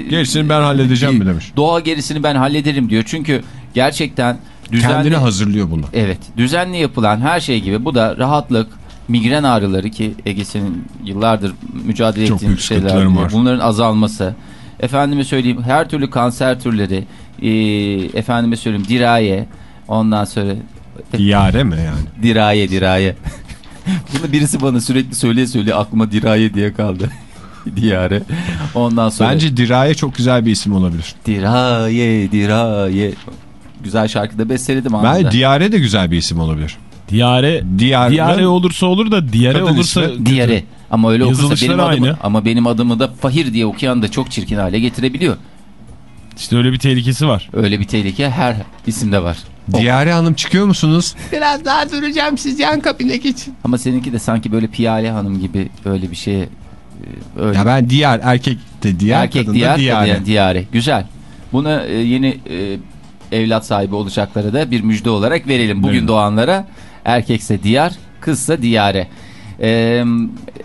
Gerisini ben halledeceğim mi demiş. Doğa gerisini ben hallederim diyor. Çünkü gerçekten düzenli... Kendini hazırlıyor bunu. Evet. Düzenli yapılan her şey gibi bu da rahatlık, migren ağrıları ki Ege'sinin yıllardır mücadele Çok ettiğim büyük şeyler. var. Bunların azalması. Efendime söyleyeyim her türlü kanser türleri, e, efendime söyleyeyim diraye, ondan sonra Yare mi yani? diraye diraye. Bunu birisi bana sürekli söyleye söyleye aklıma diraye diye kaldı. Diyare. Ondan sonra Bence Diraye çok güzel bir isim olabilir. Diraye, diraye. Güzel şarkıda besteledim Ben anında. Diyare de güzel bir isim olabilir. Diyare, Diyare, diyare olursa olur da diyare olursa... ismi. Diyare. Ama öyle okursa benim adımı, aynı. ama benim adımı da Fahir diye okuyan da çok çirkin hale getirebiliyor. İşte öyle bir tehlikesi var. Öyle bir tehlike her isimde var. Diyare Hanım çıkıyor musunuz? Biraz daha duracağım siz yan kabine geçin. Ama seninki de sanki böyle Piyale Hanım gibi böyle bir şeye e, öyle. Ya ben diğer erkek de diğer Erkek kadın diyar, da diyare. kadın diyare. Güzel. Buna e, yeni e, evlat sahibi olacaklara da bir müjde olarak verelim. Bugün Verelim. doğanlara erkekse diyar, kızsa diyare. E,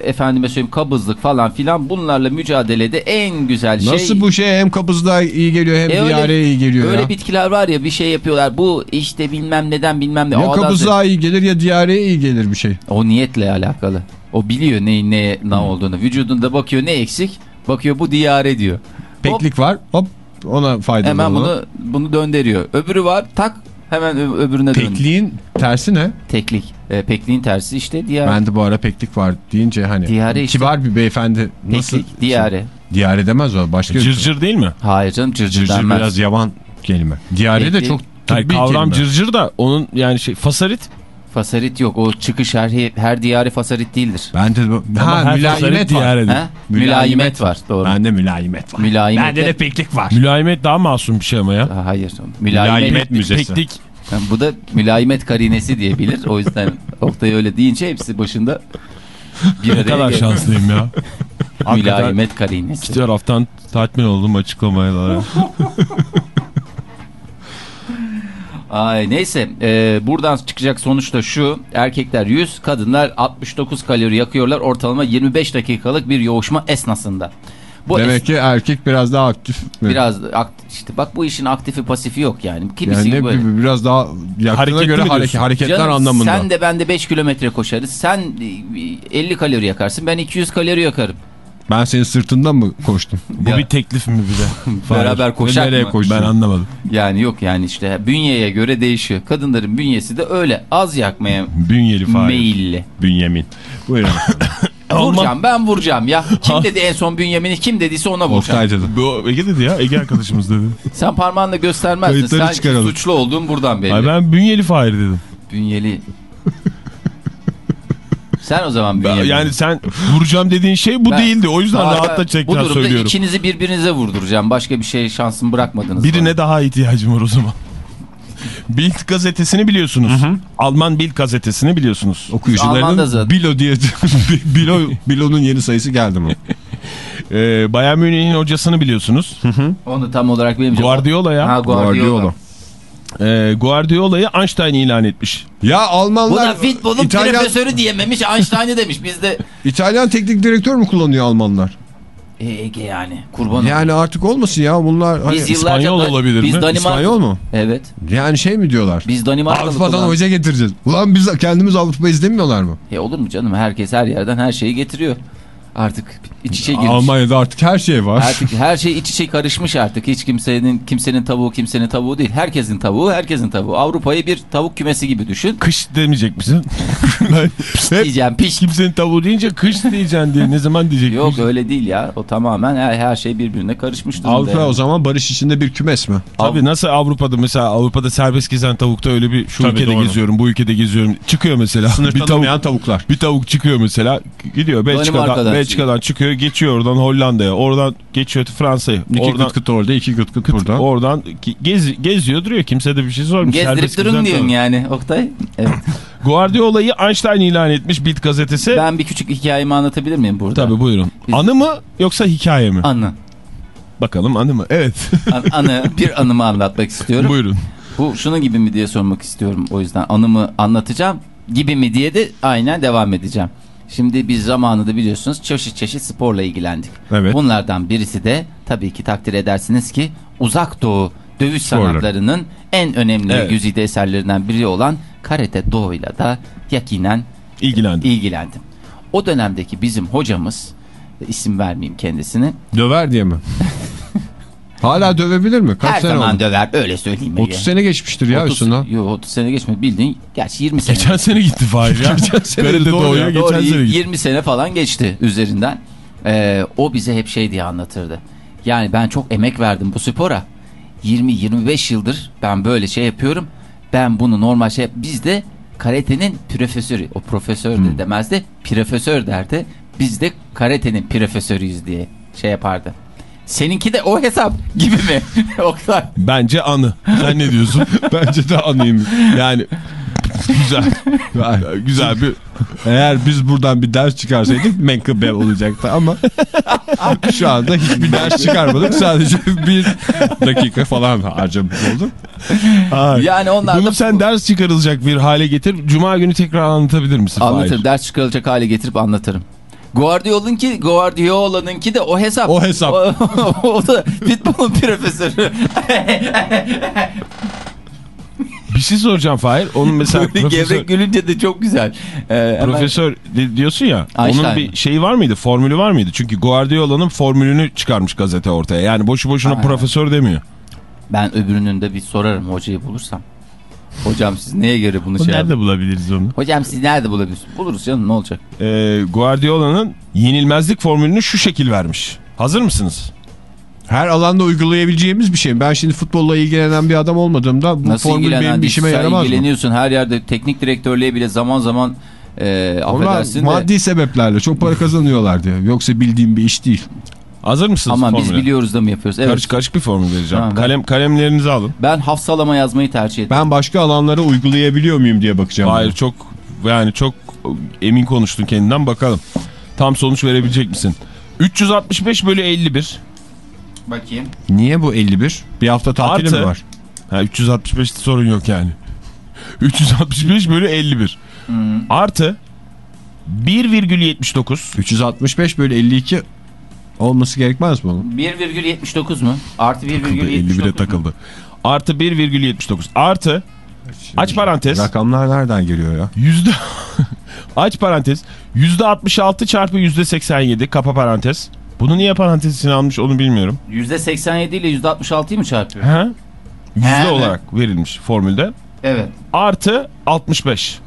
efendime söyleyeyim kabızlık falan filan bunlarla mücadelede en güzel şey. Nasıl bu şey hem kabızlığa iyi geliyor hem E öyle- diyareye iyi geliyor Öyle ya. bitkiler var ya bir şey yapıyorlar. Bu işte bilmem neden bilmem ne. Ya kabızlığa iyi gelir ya diyareye iyi gelir bir şey. O niyetle alakalı. O biliyor neyin ne, ne olduğunu. Vücudunda bakıyor ne eksik. Bakıyor bu diyare diyor. Hop, Peklik var hop ona faydalı hemen bunu bunu döndürüyor. Öbürü var tak hemen öbürüne dön. Pekliğin tersi ne? Teklik. E, pekliğin tersi işte diyare. Ben de bu ara peklik var deyince hani Diyare işte. kibar bir beyefendi nasıl? Teklik, diyare. Diyare demez o başka bir şey. Cırcır değil mi? Hayır canım cırcır, Cırcır denmez. biraz yavan kelime. Diyare de Peklik. çok Hayır, tıbbi kavram kelime. cırcır da onun yani şey fasarit Fasarit yok. O çıkış her, her diyare fasarit değildir. Ben de ha, mülayimet var. Ha? Mülayimet var. Doğru. Bende mülayimet var. Mülayimet. Bende de peklik var. Mülayimet daha masum bir şey ama ya. Ha, hayır. Mülayimet. Mülayimet müzesi. Peklik Ha, Bu da mülayimet karinesi diyebilir. O yüzden Oktay öyle deyince hepsi başında bir ne kadar geliyor. şanslıyım ya. Mülayimet karinesi. iki taraftan tatmin oldum açıklamalara. Ay neyse e, buradan çıkacak sonuç da şu erkekler 100 kadınlar 69 kalori yakıyorlar ortalama 25 dakikalık bir yoğuşma esnasında. Bu Demek es- ki erkek biraz daha aktif. mi? biraz akt- işte bak bu işin aktifi pasifi yok yani. Kimisi yani ne böyle. biraz daha yaktığına Hareketli göre hareket, hareketler Canım, anlamında. Sen de ben de 5 kilometre koşarız. Sen e, 50 kalori yakarsın ben 200 kalori yakarım. Ben senin sırtından mı koştum? Bu Ya. bir teklif mi bir de? Beraber koşak nereye mı? koştun? Ben anlamadım. Yani yok yani işte bünyeye göre değişiyor. Kadınların bünyesi de öyle az yakmaya Bünyeli fare. meyilli. Bünyamin. Buyurun. Vuracağım ben vuracağım ya. Kim dedi en son Bünyamin'i kim dediyse ona vuracağım. Oktay dedi. Bu Ege dedi ya. Ege arkadaşımız dedi. Sen parmağınla göstermezdin. Kayıtları Sen çıkaralım. suçlu olduğun buradan belli. Ay ben bünyeli fare dedim. Bünyeli. Sen o zaman Ben- yani sen vuracağım dediğin şey bu Ben- değildi. O yüzden rahatla ben Bu tekrar durumda söylüyorum. ikinizi birbirinize vurduracağım. Başka bir şey şansın bırakmadınız. Birine bana. daha ihtiyacım var o zaman. Bild gazetesini biliyorsunuz. Alman Bild gazetesini biliyorsunuz. Alman da Okuyucularının. Bilo diye Bilo Bilo'nun yeni sayısı geldi mi? Ee, Bayern Münih'in hocasını biliyorsunuz. Onu tam olarak benim Guardiola ya. Ha, Guardiola. Ee, Guardiola'yı Einstein ilan etmiş. Ya Bu Almanlar da futbolun İtalyan, profesörü diyememiş Einstein'ı demiş. Biz de İtalyan teknik direktör mü kullanıyor Almanlar? e, Ege yani kurban Yani artık olmasın ya bunlar hani Biz İspanyol da- olabilir biz mi? Danimarka- İspanyol mu? Evet. Yani şey mi diyorlar? Biz Danimarka'da Avrupa'dan kullandık. hoca getireceğiz. Ulan biz kendimiz Avrupa izlemiyorlar mı? E olur mu canım? Herkes her yerden her şeyi getiriyor. Artık iç içe girmiş. Almanya'da artık her şey var. Artık her şey iç içe karışmış artık. Hiç kimsenin kimsenin tavuğu kimsenin tavuğu değil. Herkesin tavuğu herkesin tavuğu. Avrupa'yı bir tavuk kümesi gibi düşün. Kış demeyecek misin? Ben hep Diyeceğim piş. kimsenin tavuğu deyince kış diyeceksin diye. Ne zaman diyecek? Yok öyle değil ya. O tamamen her, her şey birbirine karışmış durumda. Avrupa yani. o zaman barış içinde bir kümes mi? Tabii nasıl Avrupa'da mesela Avrupa'da serbest gezen tavukta öyle bir şu Tabii, ülkede doğru. geziyorum bu ülkede geziyorum. Çıkıyor mesela. Sınır bir tavuk, tavuklar. bir tavuk çıkıyor mesela gidiyor Belçika'dan, Belçika'dan çıkıyor geçiyor oradan Hollanda'ya oradan geçiyor Fransa'ya. İki Oradan, gıt gıt orada, iki gıt gıt burada. oradan gez, geziyor duruyor kimse de bir şey sormuş. Gezdirip durun diyorsun yani Oktay. Evet. Guardiola'yı Einstein ilan etmiş Bild gazetesi. ben bir küçük hikayemi anlatabilir miyim burada? Tabii buyurun. Biz- Anı mı yoksa hikaye mi? Anı. Bakalım anı mı? Evet. An- anı bir anımı anlatmak istiyorum. buyurun. Bu şunun gibi mi diye sormak istiyorum. O yüzden anımı anlatacağım. Gibi mi diye de aynen devam edeceğim. Şimdi biz zamanında biliyorsunuz çeşit çeşit sporla ilgilendik. Evet. Bunlardan birisi de tabii ki takdir edersiniz ki uzak doğu dövüş Sporları. sanatlarının en önemli Evet. güzide eserlerinden biri olan karate do'yla da yakinen İlgilendim. ilgilendim. O dönemdeki bizim hocamız isim vermeyeyim kendisini. Döver diye mi? Hala dövebilir mi? Kaç her sene zaman oldu? döver öyle söyleyeyim. 30 sene geçmiştir ya 30, üstünden. Yok 30 sene geçmedi bildiğin. Gerçi 20 sene. Geçen sene gitti Fahir ya. Geçen sene Karate doğru Doğu'ya ya. geçen Doğru, sene gitti. 20 sene falan geçti üzerinden. Ee, o bize hep şey diye anlatırdı. Yani ben çok emek verdim bu spora. 20-25 yıldır ben böyle şey yapıyorum. Ben bunu normal şey... Biz de karatenin profesörü. O profesör Hmm. de demezdi. Profesör derdi. Biz de karatenin profesörüyüz diye şey yapardı. Seninki de o hesap gibi mi? Oktay. Bence anı. Sen ne diyorsun? Bence de anıyım. Yani Güzel. Güzel bir Eğer biz buradan bir ders çıkarsaydık menkıbe olacaktı ama şu anda hiçbir ders çıkarmadık. Sadece bir dakika falan harcamış olduk. Yani onlar Bunu da sen ders çıkarılacak bir hale getir. Cuma günü tekrar anlatabilir misin? anlatırım. Fahir? Ders çıkarılacak hale getirip anlatırım. Guardiola'nınki Guardiola'nınki de o hesap. O hesap. O, o da futbolun profesörü. Bir şey soracağım Fahir. Onun mesela Böyle profesör, gevrek gülünce de çok güzel. Ee, hemen- profesör di- diyorsun ya. Einstein onun bir şeyi var mıydı? Formülü var mıydı? Çünkü Guardiola'nın formülünü çıkarmış gazete ortaya. Yani boşu boşuna Ha. profesör demiyor. Ben öbürünün de bir sorarım hocayı bulursam. Hocam siz neye göre bunu şey yaptınız? bulabiliriz onu? Hocam siz nerede bulabilirsiniz? Buluruz canım ne olacak? Ee, Guardiola'nın yenilmezlik formülünü şu şekil vermiş. Hazır mısınız? Her alanda uygulayabileceğimiz bir şey. Ben şimdi futbolla ilgilenen bir adam olmadığımda bu Nasıl formül benim işime Sen yaramaz mı? ilgileniyorsun her yerde teknik direktörlüğe bile zaman zaman e, Onlar affedersin de. maddi sebeplerle çok para kazanıyorlar diye. Yoksa bildiğim bir iş değil. Hazır mısınız Aman biz formüle? biliyoruz da mı yapıyoruz? Evet. Karışık karışık bir formül vereceğim. Tamam, ben- Kalem Kalemlerinizi alın. Ben hafsalama yazmayı tercih ettim. Ben başka alanlara uygulayabiliyor muyum diye bakacağım. Hayır çok yani çok emin konuştun kendinden bakalım. Tam sonuç verebilecek misin? 365 bölü 51. Bakayım. Niye bu 51? Bir hafta tatili Artı- mi var? Ha 365 sorun yok yani. 365 bölü 51. Artı 1,79 365 bölü 52 olması gerekmez mi onun? 1,79 mu? Artı 1,79 51'e mu? takıldı. Artı 1,79 artı aç parantez Rakamlar nereden geliyor ya? yüzde aç parantez yüzde 66 çarpı yüzde 87 kapa parantez. Bunu niye parantez içine almış onu bilmiyorum. %87 ile %66'yı mı çarpıyor? He? Yüzde He. olarak verilmiş formülde. Evet. Artı 65.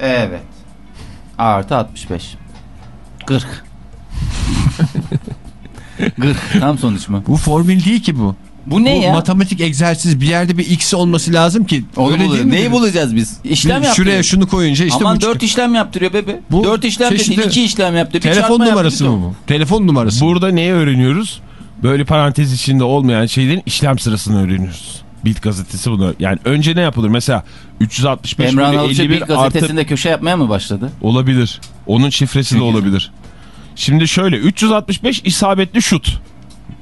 Evet. Artı 65. 40. 40. Tam sonuç mu? Bu formül değil ki bu. Bu ne bu ya? matematik egzersiz bir yerde bir x olması lazım ki. Onu Öyle mi? Neyi bulacağız biz? İşlem yaptırıyor. Şuraya şunu koyunca işte Aman bu 4 çıkıyor. işlem yaptırıyor bebe. Bu 4 işlem çeşitli- dedi 2 işlem yaptı. Bir Telefon numarası yaptı, mı bu? Telefon numarası. Burada neyi öğreniyoruz? Böyle parantez içinde olmayan şeylerin işlem sırasını öğreniyoruz. Bild gazetesi bunu. Yani önce ne yapılır? Mesela 365 Emrah Alıcı 51 bir gazetesinde köşe yapmaya mı başladı? artı olabilir. Onun şifresi de olabilir. Şimdi şöyle 365 isabetli şut.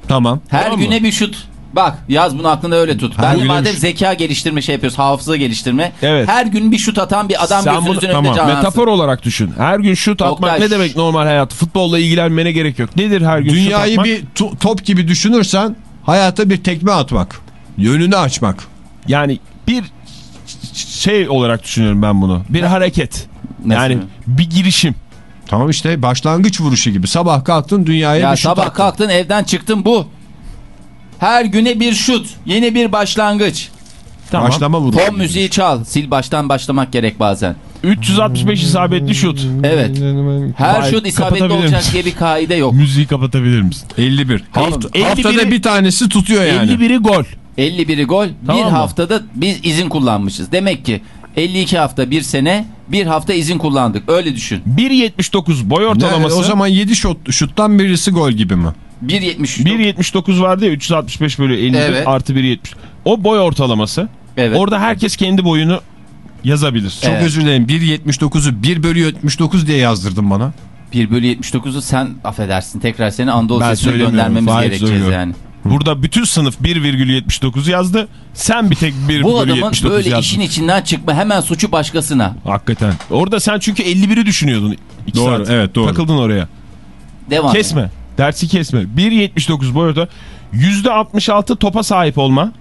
Tamam. Her Tamam mı? güne bir şut. Bak yaz bunu aklında öyle tut. Her ben madem bir şut. zeka geliştirme şey yapıyoruz. Hafıza geliştirme. Evet. Her gün bir şut atan bir adam Sen gözünüzün bunu önünde tamam. canlansın. Metafor olarak düşün. Her gün şut atmak ne demek normal hayat? Futbolla ilgilenmene gerek yok. Nedir her gün şut Dünyayı atmak? bir to- top gibi düşünürsen hayata bir tekme atmak. Yönünü açmak. Yani bir şey olarak düşünüyorum ben bunu. Bir hareket. Nasıl yani yani? bir girişim. Tamam işte başlangıç vuruşu gibi. Sabah kalktın dünyaya Ya bir şut sabah attın. kalktın evden çıktın bu. Her güne bir şut. Yeni bir başlangıç. Tamam. Başlama vuruşu. Fon müziği çal. Sil baştan başlamak gerek bazen. 365 isabetli şut. Evet. Her Vay, şut isabetli olacak misin? diye bir kaide yok. Müziği kapatabilir misin? 51. Tamam. Hafta, 51'i haftada bir tanesi tutuyor yani. 51'i gol. 51'i gol. Tamam bir mı? haftada biz izin kullanmışız. Demek ki 52 hafta bir sene bir hafta izin kullandık. Öyle düşün. 1.79 boy Ne, ortalaması. o zaman 7 şut, şuttan birisi gol gibi mi? 1.70 1.79 vardı ya 365 bölü 51 Evet. artı 1.70. O boy ortalaması. Evet. Orada herkes kendi boyunu yazabilir. Çok Evet. özür dilerim. 1.79'u 1 bölü 79 diye yazdırdın bana. 1 bölü 79'u sen affedersin. Tekrar seni Anadolu Sesi'ne göndermemiz gerekeceğiz yani. Burada bütün sınıf 1,79 yazdı. Sen bir tek 1 Bu bölü adamın 79 böyle yazdın. işin içinden çıkma hemen suçu başkasına. Hakikaten. Orada sen çünkü 51'i düşünüyordun. 2 Doğru, saat. evet, doğru. Takıldın oraya. Devam. Kesme. Dersi kesme. 1.79 boy orta. %66 topa sahip olma.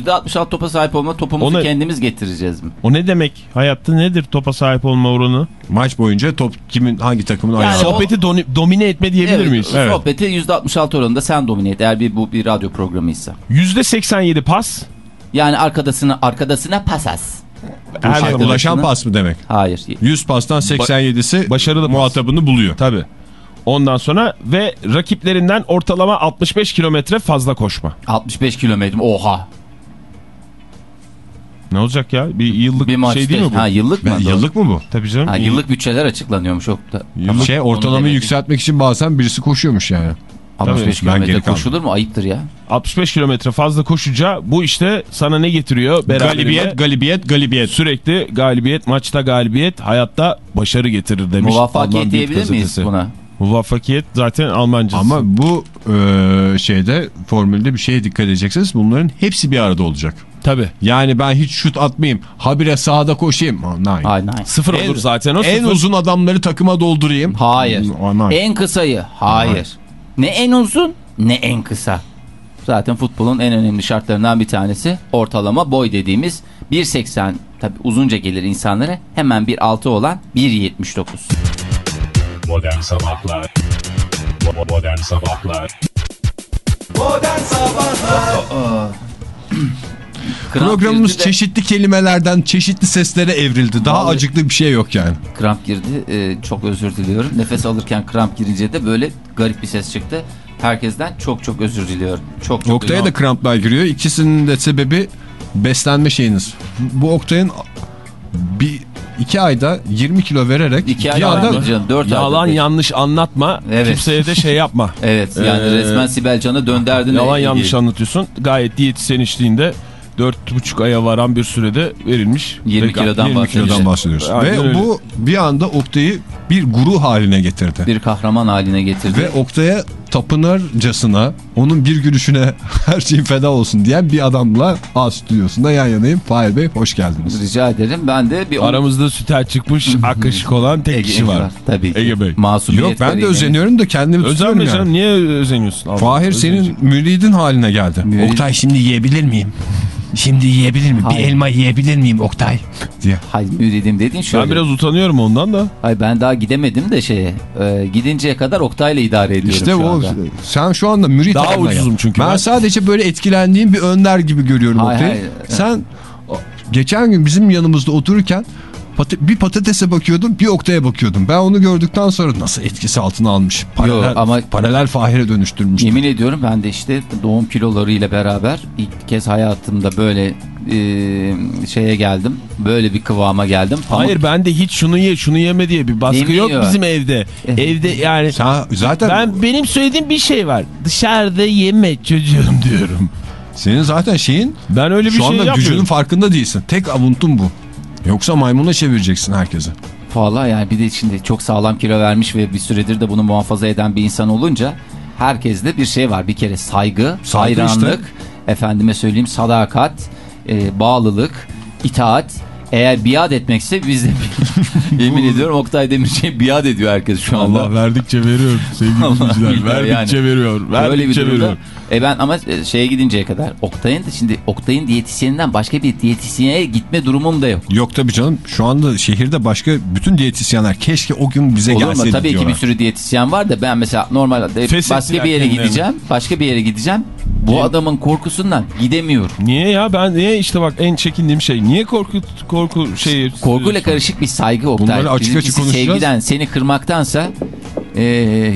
%66 topa sahip olma topumuzu Onu- kendimiz getireceğiz mi? O ne demek? Hayatta nedir topa sahip olma oranı? Maç boyunca top kimin hangi takımın Yani ayağı. o- Sohbeti doni- domine etme diyebilir Evet, miyiz? o sohbeti %66 oranında sen domine et eğer bir, bu bir radyo programıysa. %87 pas. Yani arkadasına arkadasına pasas. Her Şey, ulaşan pas mı demek? Hayır. 100 pastan 87'si başarılı pas. muhatabını buluyor. Tabii. Ondan sonra ve rakiplerinden ortalama 65 kilometre fazla koşma. 65 kilometre. Oha. Ne olacak ya? Bir yıllık Bir maçta. şey değil mi bu? Ha yıllık mı? Ben, yıllık mı bu? Tabii canım. Ha, yıllık bütçeler açıklanıyormuş. Çok da. Şey ortalamayı yükseltmek için bazen birisi koşuyormuş yani. 65 Tabii, ben geri kilometre koşulur mu? Ayıptır ya. 65 kilometre fazla koşunca bu işte sana ne getiriyor? Beraberinde Galibiyet, galibiyet, galibiyet. Sürekli galibiyet, maçta galibiyet, hayatta başarı getirir demiş. Muvaffakiyet diyebilir miyiz buna? Muvaffakiyet zaten Almancası. Ama bu e, şeyde formülde bir şeye dikkat edeceksiniz. Bunların hepsi bir arada olacak. Tabii. Yani ben hiç şut atmayayım. Habire sahada koşayım. Oh, nine. Hayır, hayır. Sıfır En- olur zaten o En sıfır. uzun adamları takıma doldurayım. Hayır. Oh, nine. En kısayı. Hayır. Ne en uzun ne en kısa. Zaten futbolun en önemli şartlarından bir tanesi ortalama boy dediğimiz 1.80 tabi uzunca gelir insanlara hemen bir altı olan 1.79. Modern Sabahlar Modern Sabahlar Modern Sabahlar Kramp Programımız girdi de- çeşitli kelimelerden çeşitli seslere evrildi. Daha Vallahi- acıklı bir şey yok yani. Kramp girdi. Ee, çok özür diliyorum. Nefes alırken kramp girince de böyle garip bir ses çıktı. Herkesten çok çok özür diliyorum. Çok çok Oktay'a da kramplar giriyor. İkisinin de sebebi beslenme şeyiniz. Bu Oktay'ın bir iki ayda 20 kilo vererek İki ay anda canım. Dört Yalan ayda. yanlış anlatma. Evet. Kimseye de şey yapma. Evet yani Ee, resmen Sibel Can'a dönderdin. Yalan yanlış anlatıyorsun. Gayet diyetisyen içtiğinde 4,5 aya varan bir sürede verilmiş. 20 Ve- kilodan 20 kilodan bahsediyoruz. Aynen Ve öyle. bu bir anda Oktay'ı bir guru haline getirdi. Bir kahraman haline getirdi. Ve Oktay'a tapınırcasına onun bir gülüşüne her şeyin feda olsun diyen bir adamla A stüdyosunda yan yanayım. Fahir Bey hoş geldiniz. Rica ederim. Ben de bir... Aramızda süter çıkmış akışık olan tek kişi var. Tabii ki. Ege Bey. Masumiyet Yok ben de özeniyorum da kendimi tutuyorum Özenme yani. niye özeniyorsun? Allah, Fahir özenecek. senin müridin haline geldi. Mürid- Oktay şimdi yiyebilir miyim? Şimdi yiyebilir miyim? Hayır. Bir elma yiyebilir miyim Oktay? diye. Hayır müridim dediğin şöyle. Ben biraz utanıyorum ondan da. Hayır ben daha gidemedim de şeye. e, gidinceye kadar Oktay'la idare ediyorum İşte o anda. sen şu anda mürit Daha haline ucuzum çünkü Ben, ben. sadece böyle etkilendiğim bir önder gibi görüyorum Hayır, Oktay'ı. hayır. Sen geçen gün bizim yanımızda otururken bir patatese bakıyordum bir Oktay'a bakıyordum. Ben onu gördükten sonra nasıl etkisi altına almış. Paralel, Yok, ama- paralel Fahir'e dönüştürmüş. Yemin ediyorum ben de işte doğum kilolarıyla beraber ilk kez hayatımda böyle e, şeye geldim. Böyle bir kıvama geldim. Pamuk- Hayır ben de hiç şunu ye şunu yeme diye bir baskı Demiyor. yok bizim evde. Evde yani Sen zaten ben benim söylediğim bir şey var. Dışarıda yeme çocuğum diyorum. senin zaten şeyin Ben öyle bir şu şey anda yapmıyorum. gücünün farkında değilsin. Tek avuntun bu. Yoksa maymuna çevireceksin herkese. Valla yani bir de şimdi çok sağlam kilo vermiş ve bir süredir de bunu muhafaza eden bir insan olunca herkeste bir şey var. Bir kere saygı, Saygı hayranlık, efendime söyleyeyim sadakat, e, bağlılık, itaat. Eğer biat etmekse biz de yemin ediyorum Oktay Demirci'ye biat ediyor herkes şu anda. Allah verdikçe veriyor sevgili dinleyiciler. Verdikçe yani. veriyor. Öyle bir Verdikçe veriyor. E ben ama e, şeye gidinceye kadar Oktay'ın da şimdi Oktay'ın diyetisyeninden başka bir diyetisyene gitme durumum da yok. Yok tabii canım şu anda şehirde başka bütün diyetisyenler keşke o gün bize Olur mu? gelseydi Tabii ki bir sürü diyetisyen var da ben mesela normal e, Feshettiler başka bir yere kendilerini. gideceğim. Başka bir yere gideceğim. Bu adamın korkusundan gidemiyorum. Niye ya ben niye işte bak en çekindiğim şey. Niye korku korku şeyi Korkuyla karışık bir saygı Oktay. Bunları açık açık konuşacağız. Sevgiden seni kırmaktansa e,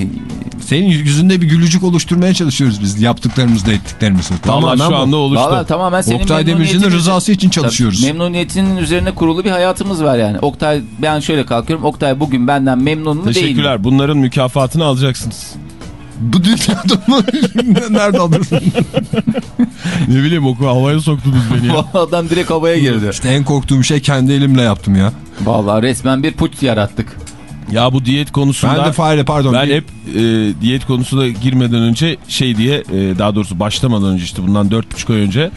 Senin yüzünde bir gülücük oluşturmaya çalışıyoruz biz yaptıklarımızda ettiklerimizle. Vallahi Tamamen şu anda oluştu. Valla tamamen senin Oktay Demirci'nin rızası için çalışıyoruz. Tabii, memnuniyetinin üzerine kurulu bir hayatımız var yani. Oktay ben şöyle kalkıyorum. Oktay bugün benden memnun mu değil? Teşekkürler. Bunların mükafatını alacaksınız. Bu dünyada mı? Nerede alırsın? ne bileyim oku havaya soktunuz beni ya. Adam direkt havaya girdi. İşte en korktuğum şey kendi elimle yaptım ya. Vallahi resmen bir put yarattık. Ya bu diyet konusunda... Ben de Fahir'e pardon. Ben hep e, diyet konusuna girmeden önce şey diye e, daha doğrusu başlamadan önce işte bundan 4,5 ay önce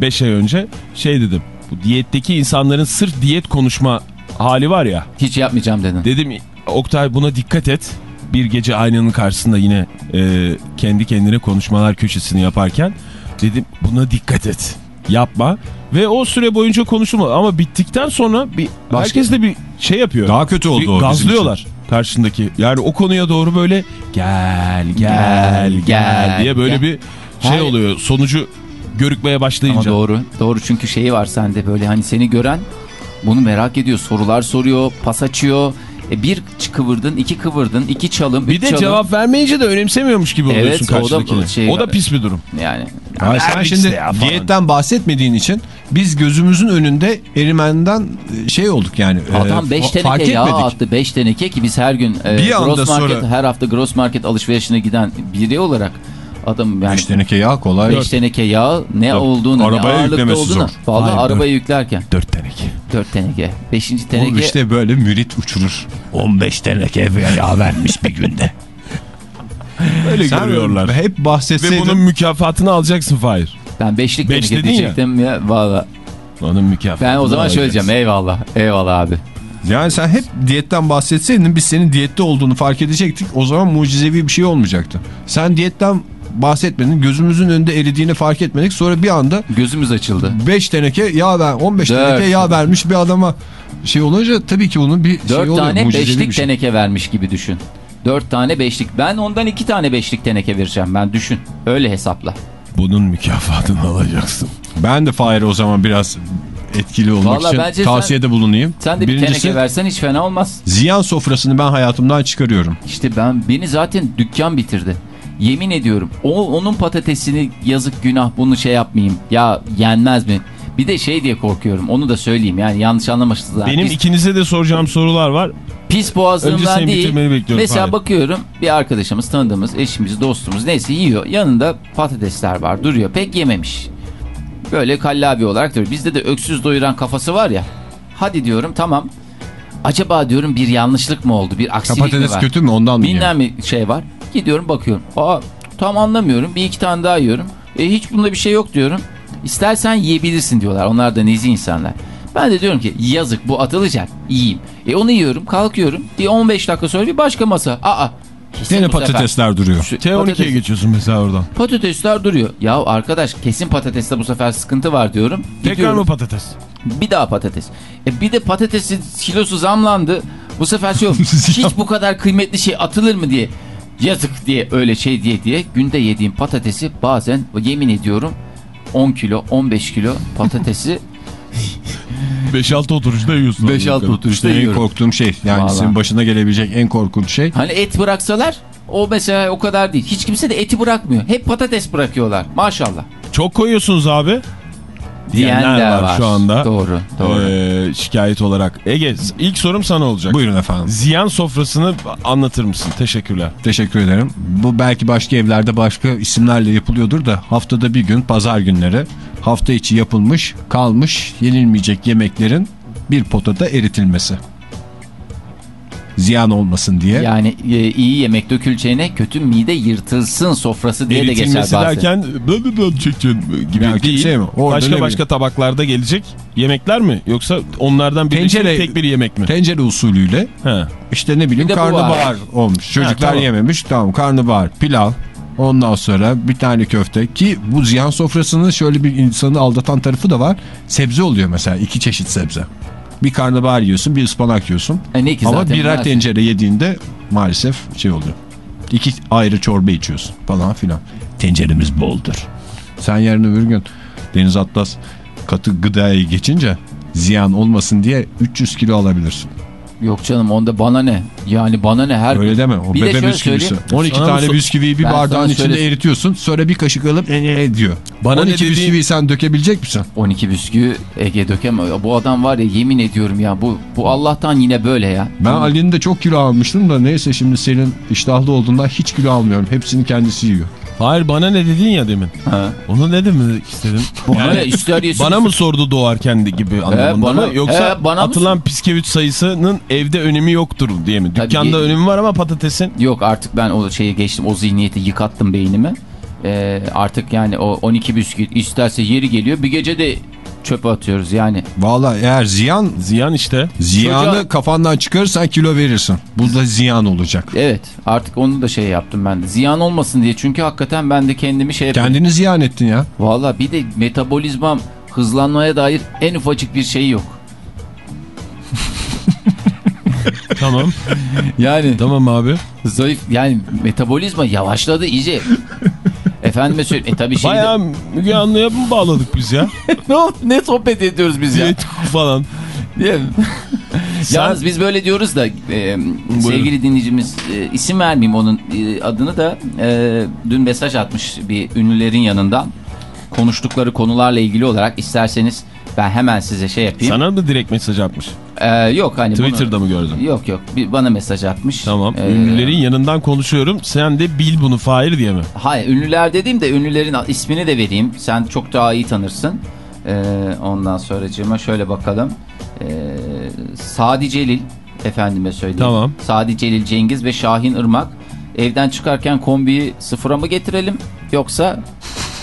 5 ay önce şey dedim. Bu diyetteki insanların sırf diyet konuşma hali var ya. Hiç yapmayacağım dedin. Dedim Oktay buna dikkat et. Bir gece aynanın karşısında yine e, kendi kendine konuşmalar köşesini yaparken dedim buna dikkat et. Yapma. Ve o süre boyunca konuşulma ama bittikten sonra bir herkes de bir şey yapıyor. Daha kötü oldu bir o bizim gazlıyorlar karşındaki. Yani o konuya doğru böyle gel gel Gel, gel, diye böyle gel. bir şey Her- oluyor. Sonucu görükmeye başlayınca. Ama doğru. Doğru çünkü şeyi var sende böyle hani seni gören bunu merak ediyor. Sorular soruyor, pas açıyor. E bir kıvırdın, iki kıvırdın, iki çalım, Bir üç de çalım. cevap vermeyince de önemsemiyormuş gibi Evet, oluyorsun o da karşıdakini. O da, şey pis bir durum. Yani Hayır, sen şimdi de ya falan. diyetten bahsetmediğin için biz gözümüzün önünde erimenden e, şey olduk yani. e, Adam 5 fa- fark teneke yağ etmedik. attı. 5 teneke ki biz her gün e, Bir gross market, sonra- her hafta gross market alışverişine giden biri olarak adam yani Beş teneke yağ kolay. 5 teneke yağ ne olduğunu, ne Arabaya ağırlıkta yüklemesi olduğunu. zor. Vallahi Hayır, arabaya yüklerken Dört teneke. 4 teneke. 5. Bu teneke işte böyle mürit uçurur. 15 teneke yağ vermiş bir günde. Öyle Sen görüyorlar. hep Ve bahsetseydin. bunun mükafatını alacaksın Fahir. ben 5'lik Beş teneke dedin ya. ya. Valla. Onun mükafatını Ben o zaman şöyle alacaksın. diyeceğim. Eyvallah. Eyvallah abi. Yani sen hep diyetten bahsetseydin biz senin diyette olduğunu fark edecektik. O zaman mucizevi bir şey olmayacaktı. Sen diyetten bahsetmedin. Gözümüzün önünde eridiğini fark etmedik. Sonra bir anda Gözümüz açıldı. 5 teneke yağ ver, 15 Dört. teneke yağ vermiş bir adama şey olunca tabii ki onun bir 4 şey oluyor. tane mucizevi bir beşlik şey. teneke vermiş gibi düşün. 4 tane beşlik. Ben ondan 2 tane beşlik teneke vereceğim. Ben düşün. Öyle hesapla. Bunun mükafatını alacaksın. Ben de Fahir'e o zaman biraz etkili olmak Vallahi için sen- tavsiyede bulunayım. Sen de bir Birincisi, teneke versen hiç fena olmaz. ziyan sofrasını ben hayatımdan çıkarıyorum. İşte ben beni zaten dükkan bitirdi. Yemin ediyorum. O, onun patatesini yazık günah bunu şey yapmayayım. Ya yenmez mi? Bir de şey diye korkuyorum. Onu da söyleyeyim. Yani yanlış anlamışsınız. Benim pis, ikinize de soracağım sorular var. pis Önce boğazlığımdan değil. Mesela Fahir. bakıyorum bir arkadaşımız, tanıdığımız, eşimiz, dostumuz neyse yiyor. Yanında patatesler var duruyor. Pek yememiş. Böyle kallabi olarak duruyor. Bizde de öksüz doyuran kafası var ya. Hadi diyorum tamam. Acaba diyorum bir yanlışlık mı oldu? Bir aksilik mi patates var? kötü mü ondan mı? Bilmem bir şey var. Gidiyorum bakıyorum. Aa tam anlamıyorum. Bir iki tane daha yiyorum. E, hiç bunda bir şey yok diyorum. İstersen yiyebilirsin diyorlar. Onlar da nezi insanlar. Ben de diyorum ki yazık bu atılacak. Yiyeyim. E onu yiyorum kalkıyorum. Bir 15 dakika sonra bir başka masa. Aa kesin Yine sefer- patatesler duruyor. Şu- T12'ye patates- geçiyorsun mesela oradan. Patatesler duruyor. Ya arkadaş kesin patateste bu sefer sıkıntı var diyorum. Tekrar Gidiyorum. mı patates? Bir daha patates. E bir de patatesin kilosu zamlandı. Bu sefer şey hiç bu kadar kıymetli şey atılır mı diye. Yazık diye öyle şey diye diye günde yediğim patatesi bazen yemin ediyorum 10 kilo 15 kilo patatesi 5-6 oturuşta yiyorsun. 5-6 oturuşta İşte en korktuğum şey. Yani Vallahi. senin başına gelebilecek en korkunç şey. Hani et bıraksalar o mesela o kadar değil. Hiç kimse de eti bırakmıyor. Hep patates bırakıyorlar. Maşallah. Çok koyuyorsunuz abi. Diyenler var. şu anda. Doğru. Doğru. Ee, şikayet olarak. Ege ilk sorum sana olacak. Buyurun efendim. Ziyan sofrasını anlatır mısın? Teşekkürler. Teşekkür ederim. Bu belki başka evlerde başka isimlerle yapılıyordur da haftada bir gün pazar günleri hafta içi yapılmış kalmış yenilmeyecek yemeklerin bir potada eritilmesi. Ziyan olmasın diye. Yani e, iyi yemek döküleceğine kötü mide yırtılsın sofrası diye de geçer bazen. derken böyle böyle çekeceksin gibi Yani değil. şey mi? Orada ne başka bileyim. başka tabaklarda gelecek yemekler mi? Yoksa onlardan Tencere- tek bir yemek mi? Tencere usulüyle He. işte ne bileyim Bir karnabahar var. olmuş. Çocuklar tamam. yememiş tamam karnabahar pilav ondan sonra bir tane köfte ki bu ziyan sofrasının şöyle bir insanı aldatan tarafı da var. Sebze oluyor mesela iki çeşit sebze. Bir karnabahar yiyorsun bir ıspanak yiyorsun. E ne ki Ama zaten birer bunlar- tencere yediğinde maalesef şey oluyor. İki ayrı çorba içiyorsun falan filan. Tenceremiz boldur. Sen yarın öbür gün Deniz Atlas katı gıdaya geçince ziyan olmasın diye 300 kilo alabilirsin. Yok canım onda bana ne? Yani bana ne her Öyle deme. O Bir bebe bisküvisi. söyleyeyim. 12 Sana tane bisküviyi bir Ben bardağın içinde şöyle- eritiyorsun. Sonra bir kaşık alıp e, e, diyor. Bana ne 12 dediğin- bisküviyi sen dökebilecek misin? 12 bisküvi Ege dökemem. Ya Bu adam var ya yemin ediyorum ya bu bu Allah'tan yine böyle ya. Ben Ali'nin de çok kilo almıştım da neyse şimdi senin iştahlı olduğundan hiç kilo almıyorum. Hepsini kendisi yiyor. Hayır bana ne dedin ya demin. Ha. Onu ne demek istedin? Bana ne ister yesin. Bana mı sordu doğarken gibi anlamında bana- mı? Yoksa he, bana mı atılan piskevit sayısının evde önemi yoktur diye mi? Tabii Dükkanda ki- önemi var ama patatesin Yok artık ben o şeyi geçtim o zihniyeti yıkattım beynime. Ee, artık yani o 12 bisküvi isterse yeri geliyor bir gece de çöpe atıyoruz yani. Vallahi eğer ziyan ziyan işte. ziyanı Çocuğa- kafandan çıkarırsan kilo verirsin. Bu da ziyan olacak. Evet artık onu da şey yaptım ben de. Ziyan olmasın diye çünkü hakikaten ben de kendimi şey yapıyorum. Kendini ziyan ettin ya. Valla bir de metabolizmam hızlanmaya dair en ufacık bir şey yok. Tamam. Yani tamam abi. zayıf yani metabolizma yavaşladı iyice. Efendime söyleyeyim. E tabii şimdi Bayağı Müge Anlı'ya mı bağladık biz ya? ne, ne sohbet ediyoruz biz ya? Diyet falan. Değil mi? Yalnız biz böyle diyoruz da e, sevgili dinleyicimiz e, isim vermeyeyim onun e, adını da e, dün mesaj atmış bir ünlülerin yanından. konuştukları konularla ilgili olarak isterseniz ben hemen size şey yapayım. Sana mı direkt mesaj atmış? Ee, yok hani bunu- Twitter'da mı gördün? Yok yok bir, bana mesaj atmış. Tamam. Ee, Ünlülerin yanından konuşuyorum. Sen de bil bunu Fahir diye mi? Hayır ünlüler dediğim de ünlülerin ismini de vereyim. Sen çok daha iyi tanırsın. Ee, ondan sonracığıma şöyle bakalım. Ee, Sadi Celil efendime söyleyeyim. Tamam. Sadi Celil Cengiz ve Şahin Irmak. Evden çıkarken kombiyi sıfıra mı getirelim yoksa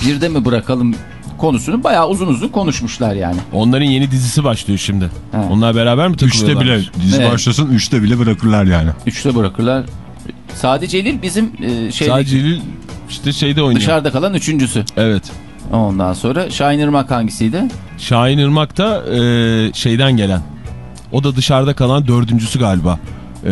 birde mi bırakalım konusunu bayağı uzun uzun konuşmuşlar yani. Onların yeni dizisi başlıyor şimdi. He. Onlar beraber mi Üçte takılıyorlar? bile dizi Evet. başlasın üçte bile bırakırlar yani. Üçte bırakırlar. Sadi Celil bizim e, şey Sadece Celil işte şeyde oynuyor. dışarıda kalan üçüncüsü. Evet. Ondan sonra Şahin Irmak hangisiydi? Şahin Irmak da e, şeyden gelen. O da dışarıda kalan dördüncüsü galiba. E,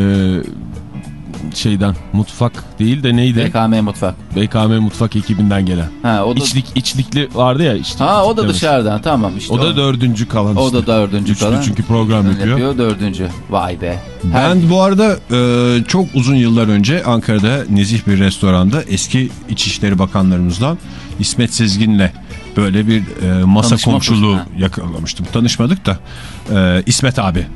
şeyden mutfak değil de neydi? BKM Mutfak. BKM mutfak ekibinden gelen. Ha, o da, İçlik, içlikli vardı ya. Içlik, ha, o da içliklemesi. dışarıdan tamam işte. O da dördüncü kalan O işte. da dördüncü Üçlü kalan. çünkü program yapıyor. yapıyor. Dördüncü. Vay be. Her- Ben bu arada e, çok uzun yıllar önce Ankara'da nezih bir restoranda eski İçişleri Bakanlarımızdan İsmet Sezgin'le böyle bir e, masa Tanışma komşuluğu fırsatı, yakalamıştım. Tanışmadık da e, İsmet abi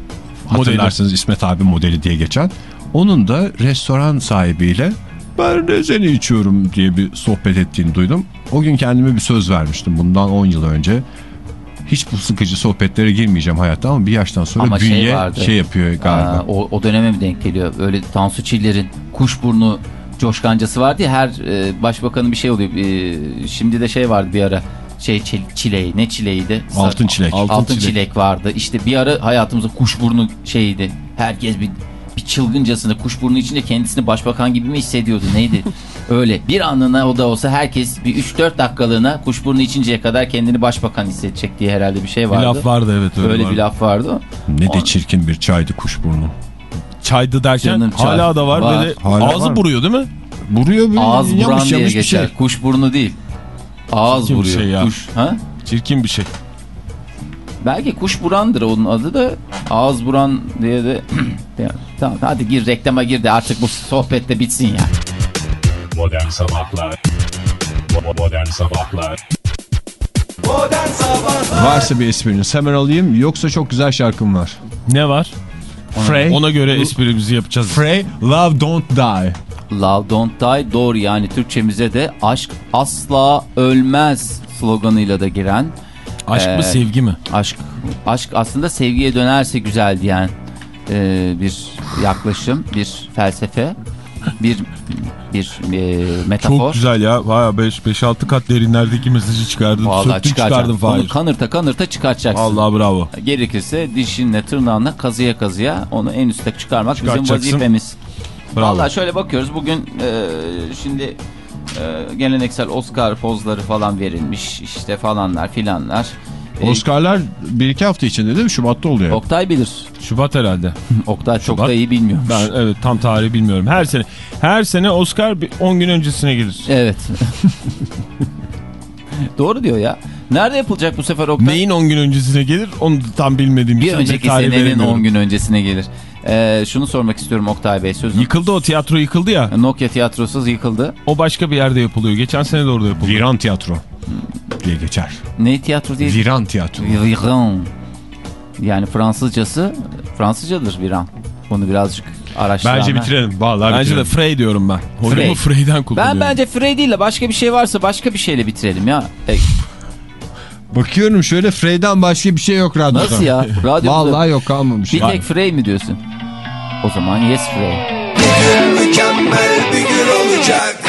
hatırlarsınız İsmet abi modeli diye geçen. Onun da restoran sahibiyle ben rezeni içiyorum diye bir sohbet ettiğini duydum. O gün kendime bir söz vermiştim bundan 10 yıl önce. Hiç bu sıkıcı sohbetlere girmeyeceğim hayatta ama bir yaştan sonra Ama şey bünye şey, vardı. yapıyor galiba. Aa, o, o döneme mi denk geliyor? Öyle Tansu Çiller'in kuşburnu coşkancası vardı ya her e, başbakanın bir şey oluyor. E, şimdi de şey vardı bir ara. Şey çil- çileği ne çileğiydi? Altın çilek. Altın, Altın çilek. çilek. vardı. İşte bir ara hayatımızda kuşburnu şeydi. Herkes bir bir çılgıncasına kuşburnu içinde kendisini başbakan gibi mi hissediyordu neydi? Öyle bir anına o da olsa herkes bir 3-4 dakikalığına kuşburnu içinceye kadar kendini başbakan hissedecek diye herhalde bir şey Bir vardı. laf vardı evet öyle, Öyle vardı. bir laf vardı. Ne de çirkin bir çaydı kuşburnu. Çaydı derken Canım çay. hala da var, Var. de Hala ağzı var buruyor değil mi? Vuruyor böyle Ağız buran yamış diye yamış bir geçer. şey. Kuş burnu değil. Ağız Çirkin bir vuruyor. şey ya. Kuş. Ha? Çirkin bir şey. Belki kuş burandır onun adı da ağız buran diye de tamam hadi gir reklama gir de artık bu sohbet de bitsin ya. Modern Sabahlar Modern Sabahlar Modern Sabahlar Varsa bir espriniz hemen alayım yoksa çok güzel şarkım var. Ne var? Frey, Ona göre esprimizi yapacağız. Frey, Love Don't Die. Love don't die doğru yani Türkçemize de aşk asla ölmez sloganıyla da giren Aşk Ee, mı sevgi mi? aşk aşk aslında sevgiye dönerse güzel diyen e, bir yaklaşım bir felsefe bir bir e, metafor. Çok güzel ya. Baya 5-6 kat derinlerdeki mesajı çıkardın. Vallahi Söktün çıkardın Fahir. kanırta kanırta çıkartacaksın. Allah bravo. Gerekirse dişinle tırnağınla kazıya kazıya onu en üste çıkarmak bizim vazifemiz. Bravo. Vallahi şöyle bakıyoruz bugün e, şimdi e, geleneksel Oscar pozları falan verilmiş işte falanlar filanlar. E, Oscar'lar bir iki hafta içinde değil mi? Şubat'ta oluyor. Oktay bilir. Şubat herhalde. Oktay çok Şubat. da iyi bilmiyormuş. Ben evet tam tarihi bilmiyorum. Her sene her sene Oscar bir 10 gün öncesine gelir. Evet. Doğru diyor ya. Nerede yapılacak bu sefer Oktay? Neyin 10 gün öncesine gelir onu tam bilmediğim Bir için önceki tarih senenin veremiyorum. 10 gün öncesine gelir. Ee, şunu sormak istiyorum Oktay Bey. Sözün Yıkıldı o tiyatro yıkıldı ya. Nokia tiyatrosuz yıkıldı. O başka bir yerde yapılıyor. Geçen sene de orada yapıldı. Viran tiyatro diye geçer. Ne tiyatro diye? Viran tiyatro. Viran. Yani Fransızcası Fransızcadır viran. Bunu birazcık araştıranlar. Bence bitirelim. Vallahi Bence de bitirelim. Frey diyorum ben. Hocamı Frey. Frey'den kullanıyorum. Ben bence Frey değil de başka bir şey varsa başka bir şeyle bitirelim ya. E, Bakıyorum şöyle Frey'den başka bir şey yok radyoda. nasıl ya? Radyomuzda Vallahi yok kalmamış. bir tek Frey mi diyorsun? O zaman yes Frey. Mükemmel bir gün olacak